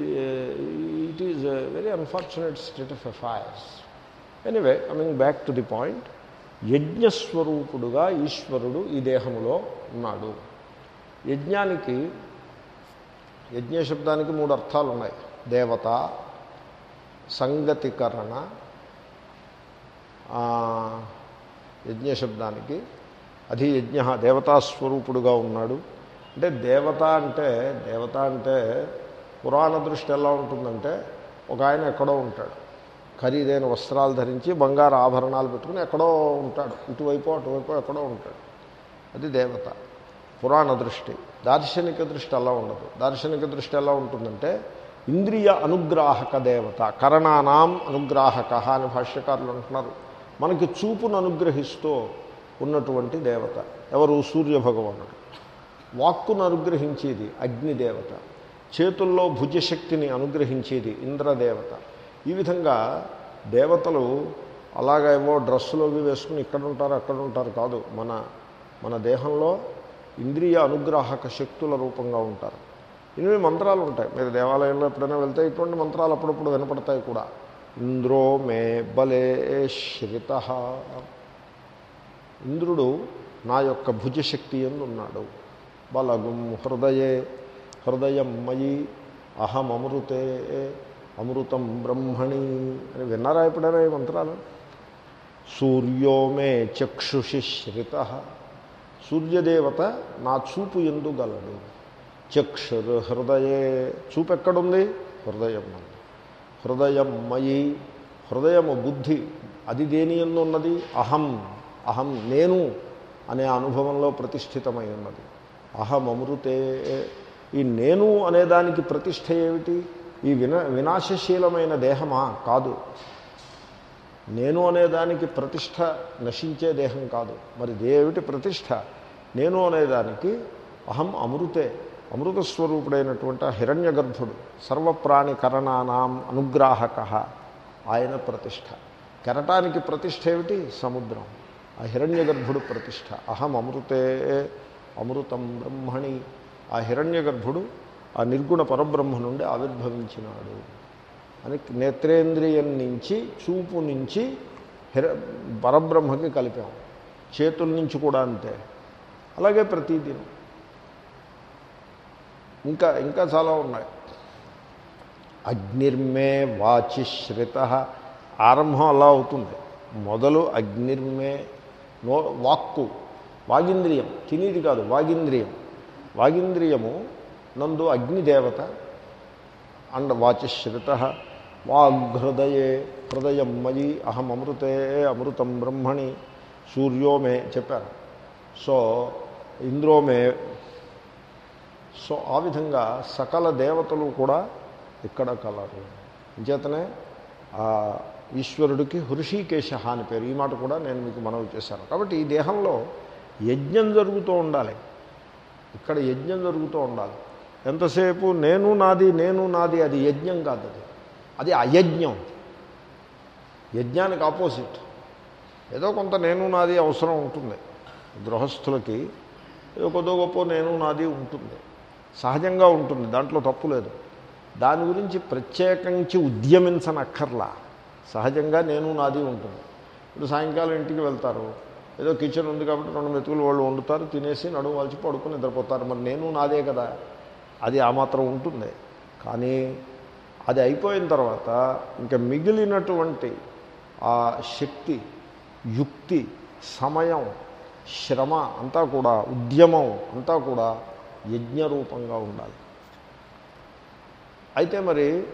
Speaker 1: it is very unfortunate state of affairs anyway coming back to the point యజ్ఞస్వరూపుడుగా ఈశ్వరుడు ఈ దేహంలో ఉన్నాడు. యజ్ఞానికి యజ్ఞ శబ్దానికి మూడు అర్థాలు ఉన్నాయి దేవత సంగతికరణ యజ్ఞ శబ్దానికి అది యజ్ఞ దేవతాస్వరూపుడుగా ఉన్నాడు. అంటే దేవత అంటే దేవత అంటే పురాణ దృష్టి ఎలా ఉంటుందంటే ఒక ఆయన ఎక్కడో ఉంటాడు. ఖరీదైన వస్త్రాలు ధరించి బంగారు ఆభరణాలు పెట్టుకుని ఎక్కడో ఉంటాడు. ఇటువైపు అటువైపు ఎక్కడో ఉంటాడు. అది దేవత. పురాణ దృష్టి. దార్శనిక దృష్టి అలా ఉండదు. దార్శనిక దృష్టి ఎలా ఉంటుందంటే ఇంద్రియ అనుగ్రాహక దేవత కరణానాం అనుగ్రాహక అని భాష్యకారులు అంటున్నారు. మనకి చూపును అనుగ్రహిస్తూ ఉన్నటువంటి దేవత. ఎవరు? సూర్య భగవానుడు వాక్కును అనుగ్రహించేది అగ్నిదేవత. చేతుల్లో భుజశక్తిని అనుగ్రహించేది ఇంద్రదేవత. ఈ విధంగా దేవతలు అలాగ ఏవో డ్రెస్సులు అవి వేసుకుని ఇక్కడ ఉంటారు అక్కడ ఉంటారు కాదు. మన మన దేహంలో ఇంద్రియ అనుగ్రాహక శక్తుల రూపంగా ఉంటారు. ఇన్ని మంత్రాలు ఉంటాయి. మీరు దేవాలయంలో ఎప్పుడైనా వెళ్తే ఇటువంటి మంత్రాలు అప్పుడప్పుడు వినపడతాయి కూడా. ఇంద్రో మే బలే శ్రిత. ఇంద్రుడు నా యొక్క భుజశక్తి ఎందు ఉన్నాడు. బలగుం హృదయే హృదయం మయి అహమృతే అమృతం బ్రహ్మణి అని విన్నారా ఎప్పుడైనా ఈ మంత్రాలు? సూర్యో మే చక్షుషి శ్రిత. సూర్యదేవత నా చూపు ఎందు గలడు. చక్షుర్ హృదయే చూపు ఎక్కడుంది హృదయం హృదయం మయి హృదయము బుద్ధి అది దేని ఉన్నది అహం అహం నేను అనే అనుభవంలో ప్రతిష్ఠితమై ఉన్నది. అహం అమృతే ఈ నేను అనేదానికి ప్రతిష్ఠ ఏమిటి? ఈ విన వినాశశీలమైన దేహమా? కాదు. నేను అనేదానికి ప్రతిష్ట నశించే దేహం కాదు. మరి దేవిటి ప్రతిష్ట నేను అనేదానికి అహం అమృతే అమృత స్వరూపుడైనటువంటి హిరణ్య గర్భుడు సర్వప్రాణి కరణానాం అనుగ్రాహక ఆయన ప్రతిష్ట కెరటానికి ప్రతిష్ట ఏమిటి? సముద్రం. ఆ హిరణ్య గర్భుడు ప్రతిష్ట అహం అమృతే అమృతం బ్రహ్మణి. ఆ హిరణ్య గర్భుడు ఆ నిర్గుణ పరబ్రహ్మ నుండి ఆవిర్భవించినాడు. అని నేత్రేంద్రియం నుంచి చూపు నుంచి హిర పరబ్రహ్మకి కలిపాం. చేతుల నుంచి కూడా అంతే. అలాగే ప్రతిదినం. ఇంకా ఇంకా చాలా ఉన్నాయి. అగ్నిర్మే వాచిశ్రిత ఆరంభం అలా అవుతుంది. మొదలు అగ్నిర్మే నో వాక్కు వాగింద్రియం. తినేది కాదు వాగింద్రియం. వాగింద్రియము నందు అగ్నిదేవత. అండ్ వాచిశ్రిత వాఘృదయే హృదయం మయి అహం అమృతే అమృతం బ్రహ్మణి సూర్యోమే చెప్పారు. సో ఇంద్రోమే సో ఆ విధంగా సకల దేవతలు కూడా ఇక్కడ కలరు. అంచేతనే ఈశ్వరుడికి హృషికేశ అని పేరు. ఈ మాట కూడా నేను మీకు మనవి చేశాను. కాబట్టి ఈ దేహంలో యజ్ఞం జరుగుతూ ఉండాలి. ఇక్కడ యజ్ఞం జరుగుతూ ఉండాలి. ఎంతసేపు నేను నాది నేను నాది అది యజ్ఞం కాదు అది. అది అయజ్ఞం. యజ్ఞానికి ఆపోజిట్. ఏదో కొంత నేను నాది అవసరం ఉంటుంది. గృహస్థులకి ఏదో కొద్దో గొప్ప నేను నాది ఉంటుంది. సహజంగా ఉంటుంది దాంట్లో తప్పు లేదు. దాని గురించి ప్రత్యేకించి ఉద్యమించనక్కర్లా. సహజంగా నేను నాది ఉంటుంది. ఇప్పుడు సాయంకాలం ఇంటికి వెళ్తారు. ఏదో కిచెన్ ఉంది కాబట్టి రెండు మెతుకులు వాళ్ళు వండుతారు తినేసి నడుము వాల్చి పడుకుని నిద్రపోతారు. మరి నేను నాదే కదా? అది ఆ మాత్రం ఉంటుంది. కానీ అది అయిపోయిన తర్వాత ఇంకా మిగిలినటువంటి ఆ శక్తి యుక్తి సమయం శ్రమ అంతా కూడా ఉద్యమం అంతా కూడా యజ్ఞరూపంగా ఉండాలి. అయితే మరి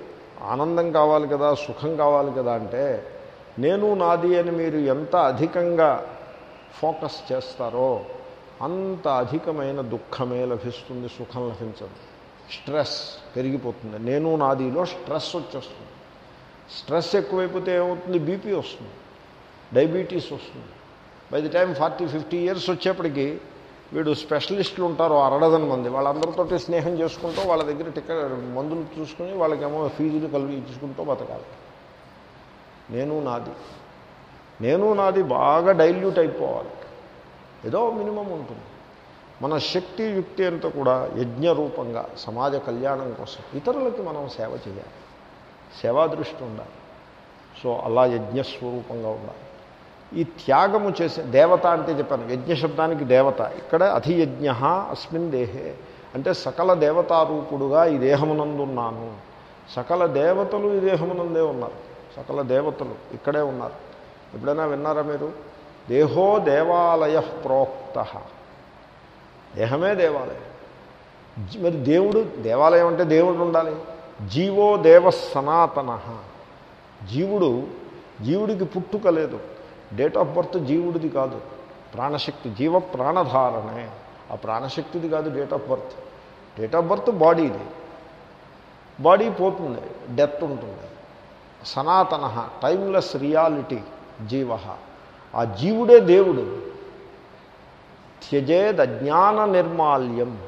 Speaker 1: ఆనందం కావాలి కదా సుఖం కావాలి కదా అంటే నేను నాది అని మీరు ఎంత అధికంగా ఫోకస్ చేస్తారో అంత అధికమైన దుఃఖమే లభిస్తుంది సుఖం లభించదు. స్ట్రెస్ పెరిగిపోతుంది. నేను నాదిలో స్ట్రెస్ వచ్చేస్తుంది. స్ట్రెస్ ఎక్కువైపోతే ఏమవుతుంది? బీపీ వస్తుంది. డయాబెటీస్ వస్తుంది. By the time forty fifty years వచ్చేప్పటికి వీడు స్పెషలిస్టులు ఉంటారు అరడదన మంది. వాళ్ళందరితోటి స్నేహం చేసుకుంటూ వాళ్ళ దగ్గర టికెట్ మందులు చూసుకుని వాళ్ళకేమో ఫీజులు కలిగి ఇచ్చుకుంటూ బతకాలి. నేను నాది. నేను నాది బాగా డైల్యూట్ అయిపోవాలి. ఏదో మినిమం ఉంటుంది. మన శక్తి యుక్తి అంతా కూడా యజ్ఞ రూపంగా సమాజ కళ్యాణం కోసం ఇతరులకి మనం సేవ చేయాలి. సేవా దృష్టి ఉండాలి. సో అలా యజ్ఞస్వరూపంగా ఉండాలి. ఈ త్యాగము చేసే దేవత అంటే చెప్పాను యజ్ఞ శబ్దానికి దేవత. ఇక్కడ అధియజ్ఞ అస్మిన్ దేహే. అంటే సకల దేవతారూపుడుగా ఈ దేహమునందున్నాను సకల దేవతలు ఈ దేహమునందే ఉన్నారు. సకల దేవతలు ఇక్కడే ఉన్నారు. ఎప్పుడైనా విన్నారా మీరు? దేహో దేవాలయ ప్రోక్త. దేహమే దేవాలయం. మరి దేవుడు దేవాలయం అంటే దేవుడు ఉండాలి. జీవో దేవ సనాతన. జీవుడు జీవుడికి పుట్టుక లేదు. డేట్ ఆఫ్ బర్త్ జీవుడిది కాదు. ప్రాణశక్తి జీవ ప్రాణధారణే. ఆ ప్రాణశక్తిది కాదు date of birth date of birth బాడీది. Body పోతుంది డెత్ ఉంటుంది. సనాతన టైమ్లెస్ రియాలిటీ జీవ ఆ జీవుడే దేవుడు. త్యజేద్ అజ్ఞాన నిర్మాల్యం.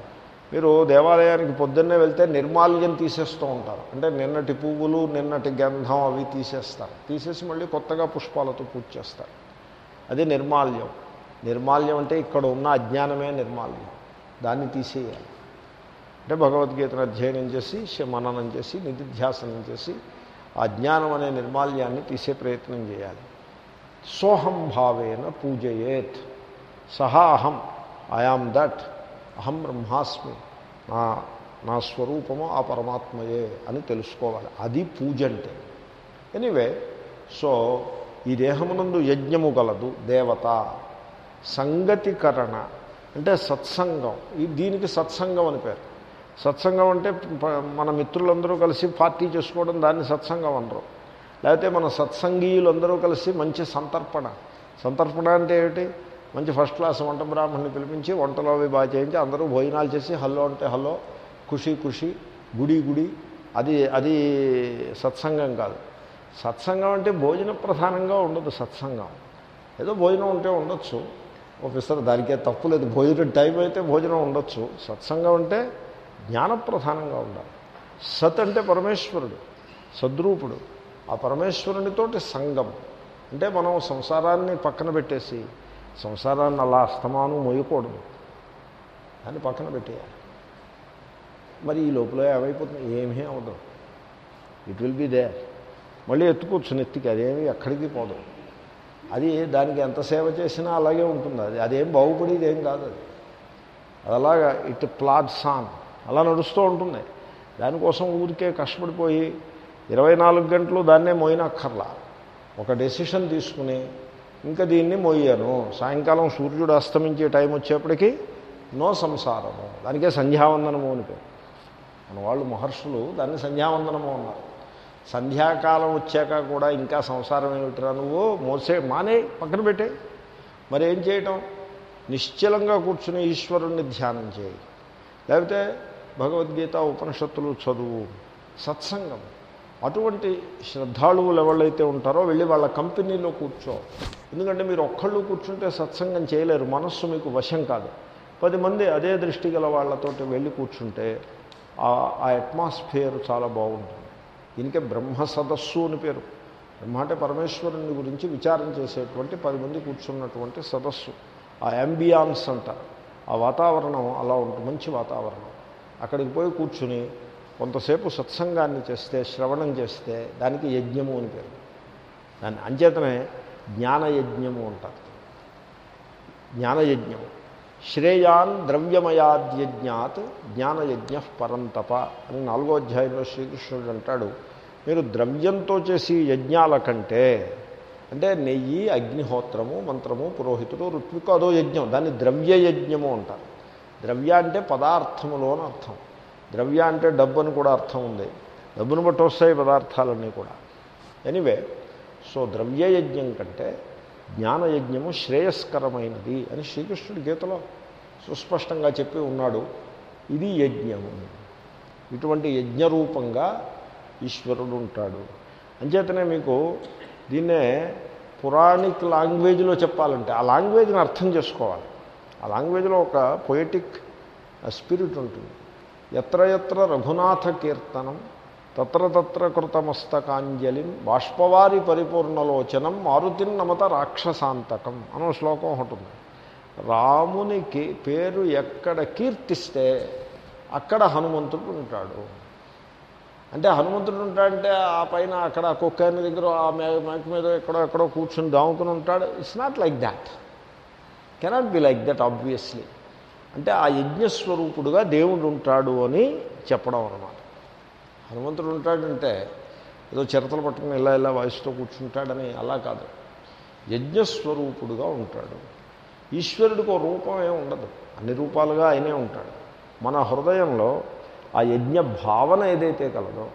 Speaker 1: మీరు దేవాలయానికి పొద్దున్నే వెళ్తే నిర్మాల్యం తీసేస్తూ ఉంటారు. అంటే నిన్నటి పువ్వులు నిన్నటి గంధం అవి తీసేస్తారు. తీసేసి మళ్ళీ కొత్తగా పుష్పాలతో పూజ చేస్తారు. అది నిర్మాల్యం. నిర్మాల్యం అంటే ఇక్కడ ఉన్న అజ్ఞానమే నిర్మాల్యం. దాన్ని తీసేయాలి. అంటే భగవద్గీతను అధ్యయనం చేసి మననం చేసి నిధిధ్యాసనం చేసి ఆ జ్ఞానం అనే నిర్మాల్యాన్ని తీసే ప్రయత్నం చేయాలి. సోహం భావేన పూజయేత్. సహా అహం. I am that. అహం బ్రహ్మాస్మి. నా నా స్వరూపము ఆ పరమాత్మయే అని తెలుసుకోవాలి. అది పూజ అంటే. ఎనీవే సో ఈ దేహమునందు యజ్ఞము గలదు దేవత. సంగతికరణ అంటే సత్సంగం. ఈ దీనికి సత్సంగం అని పేరు. సత్సంగం అంటే మన మిత్రులందరూ కలిసి పార్టీ చేసుకోవడం దాన్ని సత్సంగం అనరు. లేకపోతే మన సత్సంగీయులందరూ కలిసి మంచి సంతర్పణ. సంతర్పణ అంటే ఏమిటి? మంచి ఫస్ట్ క్లాస్ వంట బ్రాహ్మణ్ని పిలిపించి వంటలో అవి బాగా చేయించి అందరూ భోజనాలు చేసి హలో అంటే హలో ఖుషి ఖుషి గుడి గుడి అది అది సత్సంగం కాదు. సత్సంగం అంటే భోజన ప్రధానంగా ఉండదు సత్సంగం. ఏదో భోజనం ఉంటే ఉండొచ్చు. ఓపిస్తారు దానికే తప్పు లేదు. భోజనం టైం అయితే భోజనం ఉండొచ్చు. సత్సంగం అంటే జ్ఞానప్రధానంగా ఉండాలి. సత్ అంటే పరమేశ్వరుడు సద్రూపుడు. ఆ పరమేశ్వరునితోటి సంగం అంటే మనం సంసారాన్ని పక్కన పెట్టేసి సంసారాన్ని అలా అస్తమానం మోయకూడదు. దాన్ని పక్కన పెట్టేయాలి. మరి ఈ లోపల ఏమైపోతుంది? ఏమీ అవదు ఇట్ విల్ బి దేర్ మళ్ళీ ఎత్తుకోవచ్చు నెత్తికి అదేమి ఎక్కడికి పోదు. అది దానికి ఎంత సేవ చేసినా అలాగే ఉంటుంది. అది అదేం బాగుపడేది ఏం కాదు అది. అది అలాగా ఇట్ ప్లాట్స్ ఆన్ అలా నడుస్తూ ఉంటుంది. దానికోసం ఊరికే కష్టపడిపోయి ఇరవై నాలుగు గంటలు దాన్నే మోయినక్కర్లా. ఒక డెసిషన్ తీసుకుని ఇంకా దీన్ని మోయాను సాయంకాలం సూర్యుడు అస్తమించే టైం వచ్చేప్పటికీ నో సంసారము. దానికే సంధ్యావందనము అని పేరు. మన వాళ్ళు మహర్షులు దాన్ని సంధ్యావందనము అన్నారు. సంధ్యాకాలం వచ్చాక కూడా ఇంకా సంసారం ఏమిటిరా నువ్వు? మోసే మానే పక్కన పెట్టే. మరి ఏం చేయటం? నిశ్చలంగా కూర్చుని ఈశ్వరుణ్ణి ధ్యానం చేయి. లేకపోతే భగవద్గీత ఉపనిషత్తులు చదువు. సత్సంగం. అటువంటి శ్రద్ధాళువులు ఎవళ్ళైతే ఉంటారో వెళ్ళి వాళ్ళ కంపెనీలో కూర్చో. ఎందుకంటే మీరు ఒక్కళ్ళు కూర్చుంటే సత్సంగం చేయలేరు మనస్సు మీకు వశం కాదు. పది మంది అదే దృష్టి గల వాళ్ళతోటి వెళ్ళి కూర్చుంటే ఆ- ఆ అట్మాస్ఫియర్ చాలా బాగుంటుంది. దీనికే బ్రహ్మ సదస్సు అని పేరు. బ్రహ్మ అంటే పరమేశ్వరుని గురించి విచారం చేసేటువంటి పది మంది కూర్చున్నటువంటి సదస్సు. ఆ అంబియాన్స్ అంటారు ఆ వాతావరణం అలా ఉంటుంది మంచి వాతావరణం. అక్కడికి పోయి కూర్చుని కొంతసేపు సత్సంగాన్ని చేస్తే శ్రవణం చేస్తే దానికి యజ్ఞము అని పేరు. దాన్ని అంచేతనే జ్ఞానయజ్ఞము అంటారు. జ్ఞానయజ్ఞము. శ్రేయాన్ ద్రవ్యమయాద్యజ్ఞాత్ జ్ఞానయజ్ఞ పరంతప అని నాలుగో అధ్యాయంలో శ్రీకృష్ణుడు అంటాడు. మీరు ద్రవ్యంతో చేసి యజ్ఞాల కంటే అంటే నెయ్యి అగ్నిహోత్రము మంత్రము పురోహితుడు ఋత్వికు అదో యజ్ఞం దాన్ని ద్రవ్య యజ్ఞము అంటారు. ద్రవ్య అంటే పదార్థములో అని అర్థం. ద్రవ్య అంటే డబ్బు అని కూడా అర్థం ఉంది. డబ్బును బట్టి వస్తాయి పదార్థాలన్నీ కూడా. ఎనివే సో ద్రవ్యయజ్ఞం కంటే జ్ఞానయజ్ఞము శ్రేయస్కరమైనది అని శ్రీకృష్ణుడి గీతలో సుస్పష్టంగా చెప్పి ఉన్నాడు. ఇది యజ్ఞము. ఇటువంటి యజ్ఞరూపంగా ఈశ్వరుడు ఉంటాడు. అంచేతనే మీకు దీన్నే పురాణిక్ లాంగ్వేజ్లో చెప్పాలంటే ఆ లాంగ్వేజ్ని అర్థం చేసుకోవాలి. ఆ లాంగ్వేజ్లో ఒక పొయిటిక్ స్పిరిట్ ఉంటుంది. ఎత్ర ఎత్ర రఘునాథ కీర్తనం తత్ర తత్ర కృతమస్తకాంజలిం బాష్పవారి పరిపూర్ణలోచనం మారుతిన్ నమత రాక్షసాంతకం అనో శ్లోకం ఒకటి రామునికి రాముని పేరు ఎక్కడ కీర్తిస్తే అక్కడ హనుమంతుడు ఉంటాడు. అంటే హనుమంతుడు ఉంటాడంటే ఆ పైన అక్కడ కుక్కని దగ్గర ఆ మే మేక మీద ఎక్కడో ఎక్కడో కూర్చుని దాముకుని ఉంటాడు. It's not like that cannot be like that obviously అంటే ఆ యజ్ఞస్వరూపుడుగా దేవుడు ఉంటాడు అని చెప్పడం అన్నమాట. హనుమంతుడు ఉంటాడంటే ఏదో చిరతలు పట్టుకుని ఇలా ఇలా వయసుతో కూర్చుంటాడని అలా కాదు. యజ్ఞస్వరూపుడుగా ఉంటాడు. ఈశ్వరుడికి ఒక రూపం ఏమి ఉండదు. అన్ని రూపాలుగా ఆయనే ఉంటాడు. మన హృదయంలో ఆ యజ్ఞ భావన ఏదైతే కలదో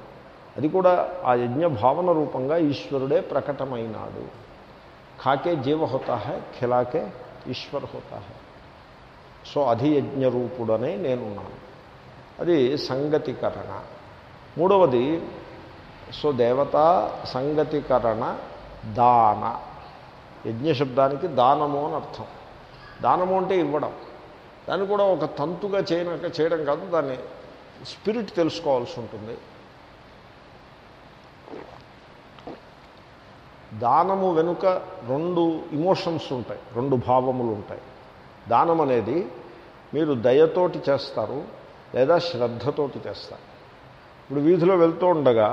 Speaker 1: అది కూడా ఆ యజ్ఞ భావన రూపంగా ఈశ్వరుడే ప్రకటమైనాడు. ఖాకే జీవ హోతా హై ఖిలాకే ఈశ్వర్ హోతా హై సో అధియజ్ఞ రూపుడనే నేనున్నాను. అది సంగతికరణ. మూడవది సో దేవత సంగతికరణ దాన. యజ్ఞ శబ్దానికి దానము అని అర్థం. దానము అంటే ఇవ్వడం. దాన్ని కూడా ఒక తంతుగా చేయనక చేయడం కాదు దాన్ని స్పిరిట్ తెలుసుకోవాల్సి ఉంటుంది. దానము వెనుక రెండు ఇమోషన్స్ ఉంటాయి రెండు భావములు ఉంటాయి. దానం అనేది మీరు దయతోటి చేస్తారు లేదా శ్రద్ధతోటి చేస్తారు. ఇప్పుడు వీధిలో వెళ్తూ ఉండగా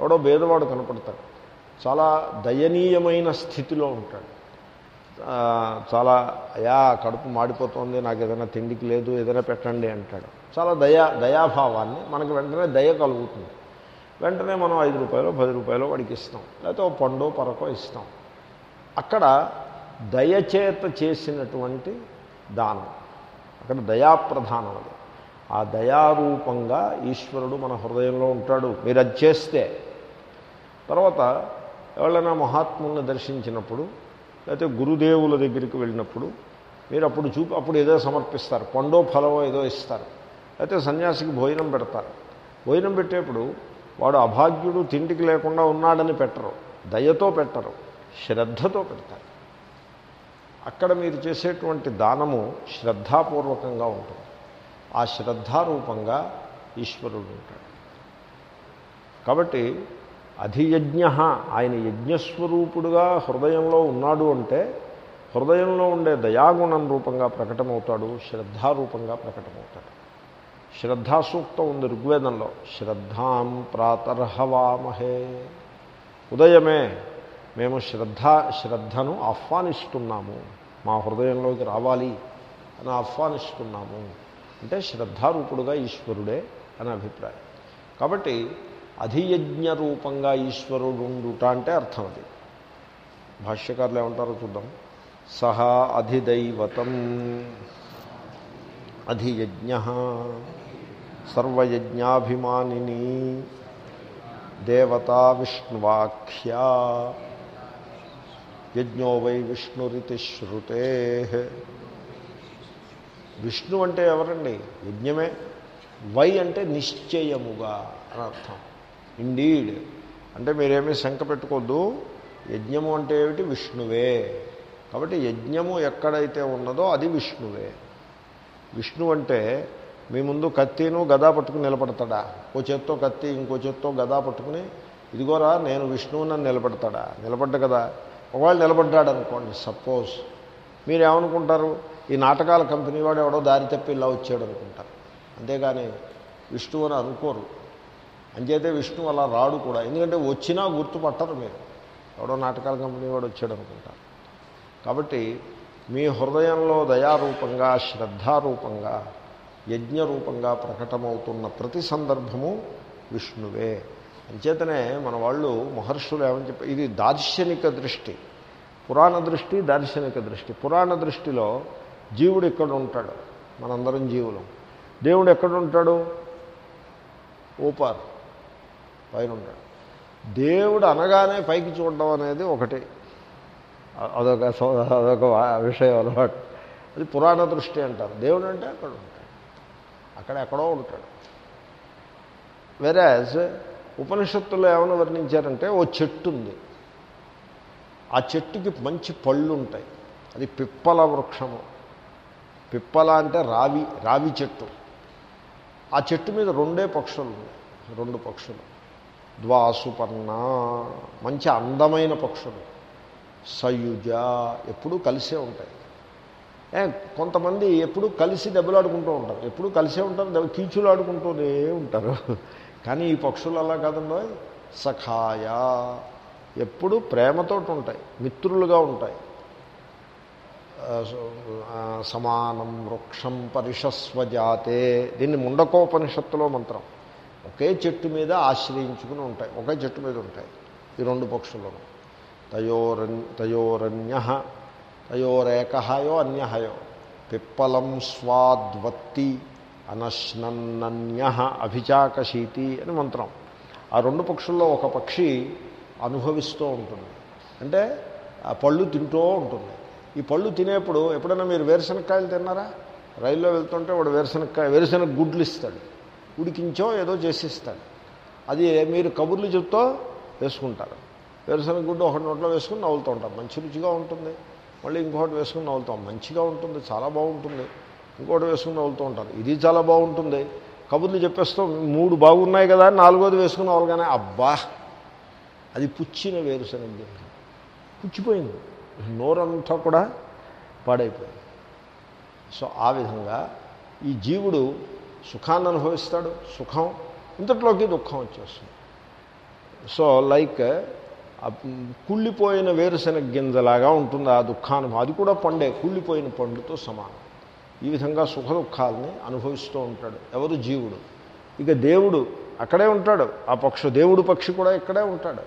Speaker 1: ఎవడో భేదవాడు కనపడతాడు. చాలా దయనీయమైన స్థితిలో ఉంటాడు. చాలా అయా కడుపు మాడిపోతుంది నాకు ఏదైనా తిండికి లేదు ఏదైనా పెట్టండి అంటాడు. చాలా దయా దయాభావాన్ని మనకు వెంటనే దయ కలుగుతుంది. వెంటనే మనం ఐదు రూపాయలు పది రూపాయలు వాడికి ఇస్తాం. లేకపోతే ఓ పండో పరకో ఇస్తాం. అక్కడ దయచేత చేసినటువంటి దానం. అక్కడ దయాప్రధానం అది. ఆ దయారూపంగా ఈశ్వరుడు మన హృదయంలో ఉంటాడు. మీరు అది చేస్తే. తర్వాత ఎవరైనా మహాత్ముల్ని దర్శించినప్పుడు లేకపోతే గురుదేవుల దగ్గరికి వెళ్ళినప్పుడు మీరు అప్పుడు చూపు అప్పుడు ఏదో సమర్పిస్తారు. పండో ఫలమో ఏదో ఇస్తారు. అయితే సన్యాసికి భోజనం పెడతారు. భోజనం పెట్టేప్పుడు వాడు అభాగ్యుడు తిండికి లేకుండా ఉన్నాడని పెట్టరు. దయతో పెట్టరు. శ్రద్ధతో పెడతారు. అక్కడ మీరు చేసేటువంటి దానము శ్రద్ధాపూర్వకంగా ఉంటుంది. ఆ శ్రద్ధారూపంగా ఈశ్వరుడు ఉంటాడు. కాబట్టి అధియజ్ఞ ఆయన యజ్ఞస్వరూపుడుగా హృదయంలో ఉన్నాడు అంటే హృదయంలో ఉండే దయాగుణం రూపంగా ప్రకటమవుతాడు శ్రద్ధారూపంగా ప్రకటమవుతాడు. శ్రద్ధాసూక్తం ఉంది ఋగ్వేదంలో. శ్రద్ధాం ప్రాతర్హవామహే. ఉదయమే మేము శ్రద్ధ శ్రద్ధను ఆహ్వానిస్తున్నాము. మా హృదయంలోకి రావాలి అని ఆహ్వానిస్తున్నాము. అంటే శ్రద్ధారూపుడుగా ఈశ్వరుడే అని అభిప్రాయం. కాబట్టి అధియజ్ఞ రూపంగా ఈశ్వరుడు ఉండుట అంటే అర్థం అది. భాష్యకారులు ఏమంటారో చూద్దాం. సహా అధిదైవతం అధియజ్ఞ సర్వయజ్ఞాభిమానిని దేవతా విష్ణువాఖ్యా యజ్ఞో వై విష్ణురితి శ్రుతే. విష్ణు అంటే ఎవరండి? యజ్ఞమే. వై అంటే నిశ్చయముగా అని అర్థం. ఇండీడ్ అంటే మీరేమీ శంక పెట్టుకోవద్దు యజ్ఞము అంటే ఏమిటి? విష్ణువే. కాబట్టి యజ్ఞము ఎక్కడైతే ఉన్నదో అది విష్ణువే. విష్ణు అంటే మీ ముందు కత్తిను గదా పట్టుకుని నిలబడతాడా? ఓ చేత్తో కత్తి ఇంకో చేత్తో గదా పట్టుకుని ఇదిగోరా నేను విష్ణువుని నిలబడతాడా? నిలబడ్డ కదా. ఒకవేళ నిలబడ్డాడు అనుకోండి సపోజ్ మీరు ఏమనుకుంటారు? ఈ నాటకాల కంపెనీ వాడు ఎవడో దారి తప్పి ఇలా వచ్చాడు అనుకుంటారు. అంతేగాని విష్ణువు అని అనుకోరు. అంచేతే విష్ణు అలా రాడు కూడా. ఎందుకంటే వచ్చినా గుర్తుపట్టరు మీరు. ఎవడో నాటకాల కంపెనీ వాడు వచ్చాడు అనుకుంటారు. కాబట్టి మీ హృదయంలో దయారూపంగా శ్రద్ధారూపంగా యజ్ఞరూపంగా ప్రకటమవుతున్న ప్రతి సందర్భము విష్ణువే. అంచేతనే మన వాళ్ళు మహర్షులు ఏమని చెప్పి ఇది దార్శనిక దృష్టి. పురాణ దృష్టి దార్శనిక దృష్టి. పురాణ దృష్టిలో జీవుడు ఇక్కడ ఉంటాడు మనందరం జీవులు. దేవుడు ఎక్కడ ఉంటాడు ఊపార్ పైన ఉంటాడు దేవుడు అనగానే పైకి చూడడం అనేది ఒకటి. అదొక అదొక విషయం అలవాటు. అది పురాణ దృష్టి అంటారు. దేవుడు అంటే అక్కడ ఉంటాడు. అక్కడ ఎక్కడో ఉంటాడు. వెరాజ్ ఉపనిషత్తుల్లో ఏమైనా వర్ణించారంటే ఓ చెట్టు ఉంది ఆ చెట్టుకి మంచి పళ్ళు ఉంటాయి అది పిప్పల వృక్షము. పిప్పల అంటే రావి రావి చెట్టు. ఆ చెట్టు మీద రెండే పక్షులు ఉన్నాయి రెండు పక్షులు. ద్వాసుపర్ణ మంచి అందమైన పక్షులు. సయుజ ఎప్పుడూ కలిసే ఉంటాయి. ఏ, కొంతమంది ఎప్పుడు కలిసి దెబ్బలాడుకుంటూ ఉంటారు. ఎప్పుడు కలిసే ఉంటారు దెబ్బ కీచులు ఆడుకుంటూనే ఉంటారు. కానీ ఈ పక్షులు అలా కాదండో. సఖాయ. ఎప్పుడు ప్రేమతోటి ఉంటాయి మిత్రులుగా ఉంటాయి. సమానం వృక్షం పరిషస్వజాతే దీన్ని ముండకోపనిషత్తులో మంత్రం. ఒకే చెట్టు మీద ఆశ్రయించుకుని ఉంటాయి ఒకే చెట్టు మీద ఉంటాయి ఈ రెండు పక్షులను. తయోరన్ తయోరన్య తయోరేకహాయో అన్యహయో పిప్పలం స్వాద్వత్తి. అనశ్నన్నన్య అభిచాకశీతి అని మంత్రం. ఆ రెండు పక్షుల్లో ఒక పక్షి అనుభవిస్తూ ఉంటుంది. అంటే ఆ పళ్ళు తింటూ ఉంటుంది. ఈ పళ్ళు తినేప్పుడు ఎప్పుడైనా మీరు వేరుశనక్కాయలు తిన్నారా? రైల్లో వెళ్తుంటే వాడు వేరుశనక్కాయ వేరుశనగ గుడ్లు ఇస్తాడు ఉడికించో ఏదో చేసిస్తాడు. అది మీరు కబుర్లు చెప్తూ వేసుకుంటారు. వేరుశనగ గుడ్డు ఒకటి నోట్లో వేసుకుని నవ్వులుతూ ఉంటారు మంచి రుచిగా ఉంటుంది. మళ్ళీ ఇంకొకటి వేసుకుని నవ్వులుతాం. మంచిగా ఉంటుంది. చాలా బాగుంటుంది. ఇంకోటి వేసుకుని వెళ్తూ ఉంటారు. ఇది చాలా బాగుంటుంది. కబుర్లు చెప్పేస్తాం మూడు బాగున్నాయి కదా నాలుగోది వేసుకుని నవ్వగానే అబ్బా! అది పుచ్చిన వేరుశనగ గింజ. పుచ్చిపోయింది. నోరంతా కూడా పాడైపోయింది. సో ఆ విధంగా ఈ జీవుడు సుఖాన్ని అనుభవిస్తాడు. సుఖం ఇంతట్లోకి దుఃఖం వచ్చేస్తుంది. సో లైక్ కుళ్ళిపోయిన వేరుశనగ గింజలాగా ఉంటుంది ఆ దుఃఖానుభవం. అది కూడా పండే కుళ్ళిపోయిన పండుతో సమానం. ఈ విధంగా సుఖ దుఃఖాలని అనుభవిస్తూ ఉంటాడు. ఎవరు? జీవుడు. ఇక దేవుడు అక్కడే ఉంటాడు. ఆ పక్షు దేవుడు పక్షి కూడా ఇక్కడే ఉంటాడు.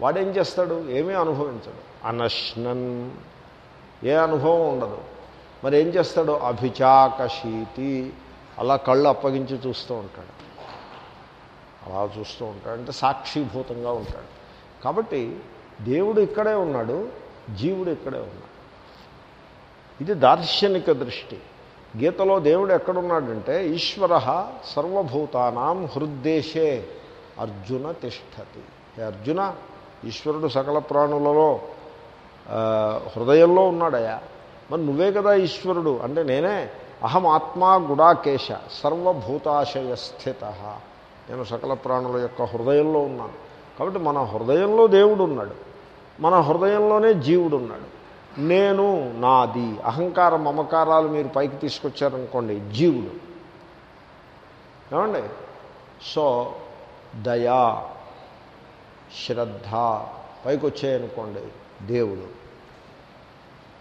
Speaker 1: వాడేం చేస్తాడు? ఏమీ అనుభవించడు. అనశ్నన్. ఏ అనుభవం ఉండదు. మరి ఏం చేస్తాడు? అభిచాకశీతి. అలా కళ్ళు అప్పగించి చూస్తూ ఉంటాడు. అలా చూస్తూ ఉంటాడు. అంటే సాక్షిభూతంగా ఉంటాడు. కాబట్టి దేవుడు ఇక్కడే ఉన్నాడు. జీవుడు ఇక్కడే ఉన్నాడు. ఇది దార్శనిక దృష్టి. గీతలో దేవుడు ఎక్కడున్నాడంటే ఈశ్వర సర్వభూతానాం హృద్దేశే అర్జున తిష్టతి. హే అర్జున ఈశ్వరుడు సకల ప్రాణులలో హృదయంలో ఉన్నాడయా మరి నువ్వే కదా ఈశ్వరుడు? అంటే నేనే. అహం ఆత్మా గుడాకేశ సర్వభూతాశయ స్థిత. నేను సకల ప్రాణుల యొక్క హృదయంలో ఉన్నాను. కాబట్టి మన హృదయంలో దేవుడు ఉన్నాడు. మన హృదయంలోనే జీవుడు ఉన్నాడు. నేను నాది. అహంకార మమకారాలు మీరు పైకి తీసుకొచ్చారనుకోండి జీవుడు. ఏమండి? సో దయా శ్రద్ధ పైకి వచ్చాయనుకోండి దేవుడు.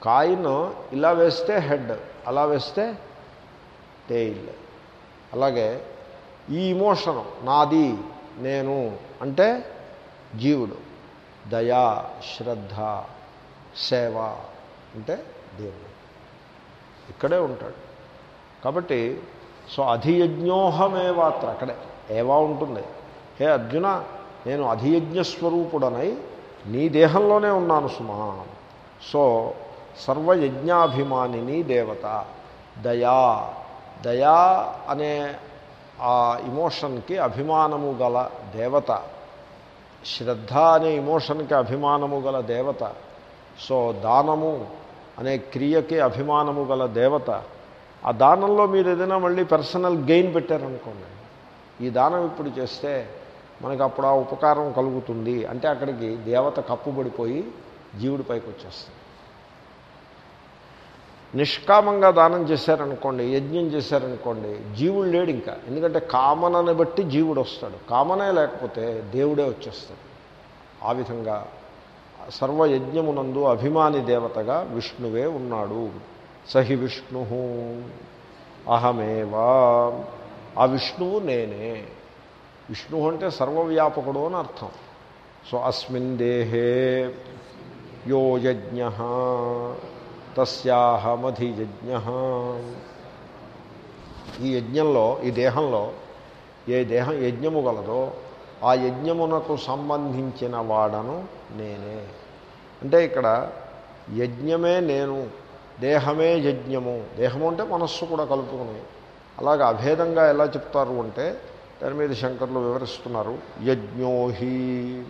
Speaker 1: కాయిన్ ఇలా వేస్తే హెడ్ అలా వేస్తే టెయిల్. అలాగే ఈ ఇమోషను నాది నేను అంటే జీవుడు. దయా శ్రద్ధ సేవ. అంటే దేవుడు. ఇక్కడే ఉంటాడు. కాబట్టి సో అధియజ్ఞోహమేవాత్ర అక్కడే ఏవా ఉంటుంది. హే అర్జున నేను అధియజ్ఞ స్వరూపుడనై నీ దేహంలోనే ఉన్నాను సుమా. సో సర్వయజ్ఞాభిమానిని దేవత దయా దయా అనే ఆ ఇమోషన్కి అభిమానము గల దేవత శ్రద్ధ అనే ఇమోషన్కి అభిమానము గల దేవత. సో దానము అనే క్రియకి అభిమానము గల దేవత ఆ దానంలో మీరు ఏదైనా మళ్ళీ పర్సనల్ గెయిన్ పెట్టారనుకోండి. ఈ దానం ఇప్పుడు చేస్తే మనకు అప్పుడు ఆ ఉపకారం కలుగుతుంది. అంటే అక్కడికి దేవత కప్పుబడిపోయి జీవుడి పైకి వచ్చేస్తుంది. నిష్కామంగా దానం చేశారనుకోండి యజ్ఞం చేశారనుకోండి జీవుడు లేడు ఇంకా. ఎందుకంటే కామనని బట్టి జీవుడు వస్తాడు. కామనే లేకపోతే దేవుడే వచ్చేస్తాడు. ఆ విధంగా సర్వయజ్ఞమునందు అభిమాని దేవతగా విష్ణువే ఉన్నాడు. సహి విష్ణు. అహమేవా. ఆ విష్ణువు నేనే. విష్ణువు అంటే సర్వవ్యాపకుడు అని అర్థం. సో అస్మిన్ దేహే యో యజ్ఞ. తస్యాహమధియజ్ఞ ఈ యజ్ఞంలో ఈ దేహంలో ఏ దేహం యజ్ఞము గలదో ఆ యజ్ఞమునకు సంబంధించిన వాడను నేనే. అంటే ఇక్కడ యజ్ఞమే నేను దేహమే యజ్ఞము. దేహము అంటే మనస్సు కూడా కలుపుకుని. అలాగ అభేదంగా ఎలా చెప్తారు అంటే దాని మీద శంకర్లు వివరిస్తున్నారు యజ్ఞోహి.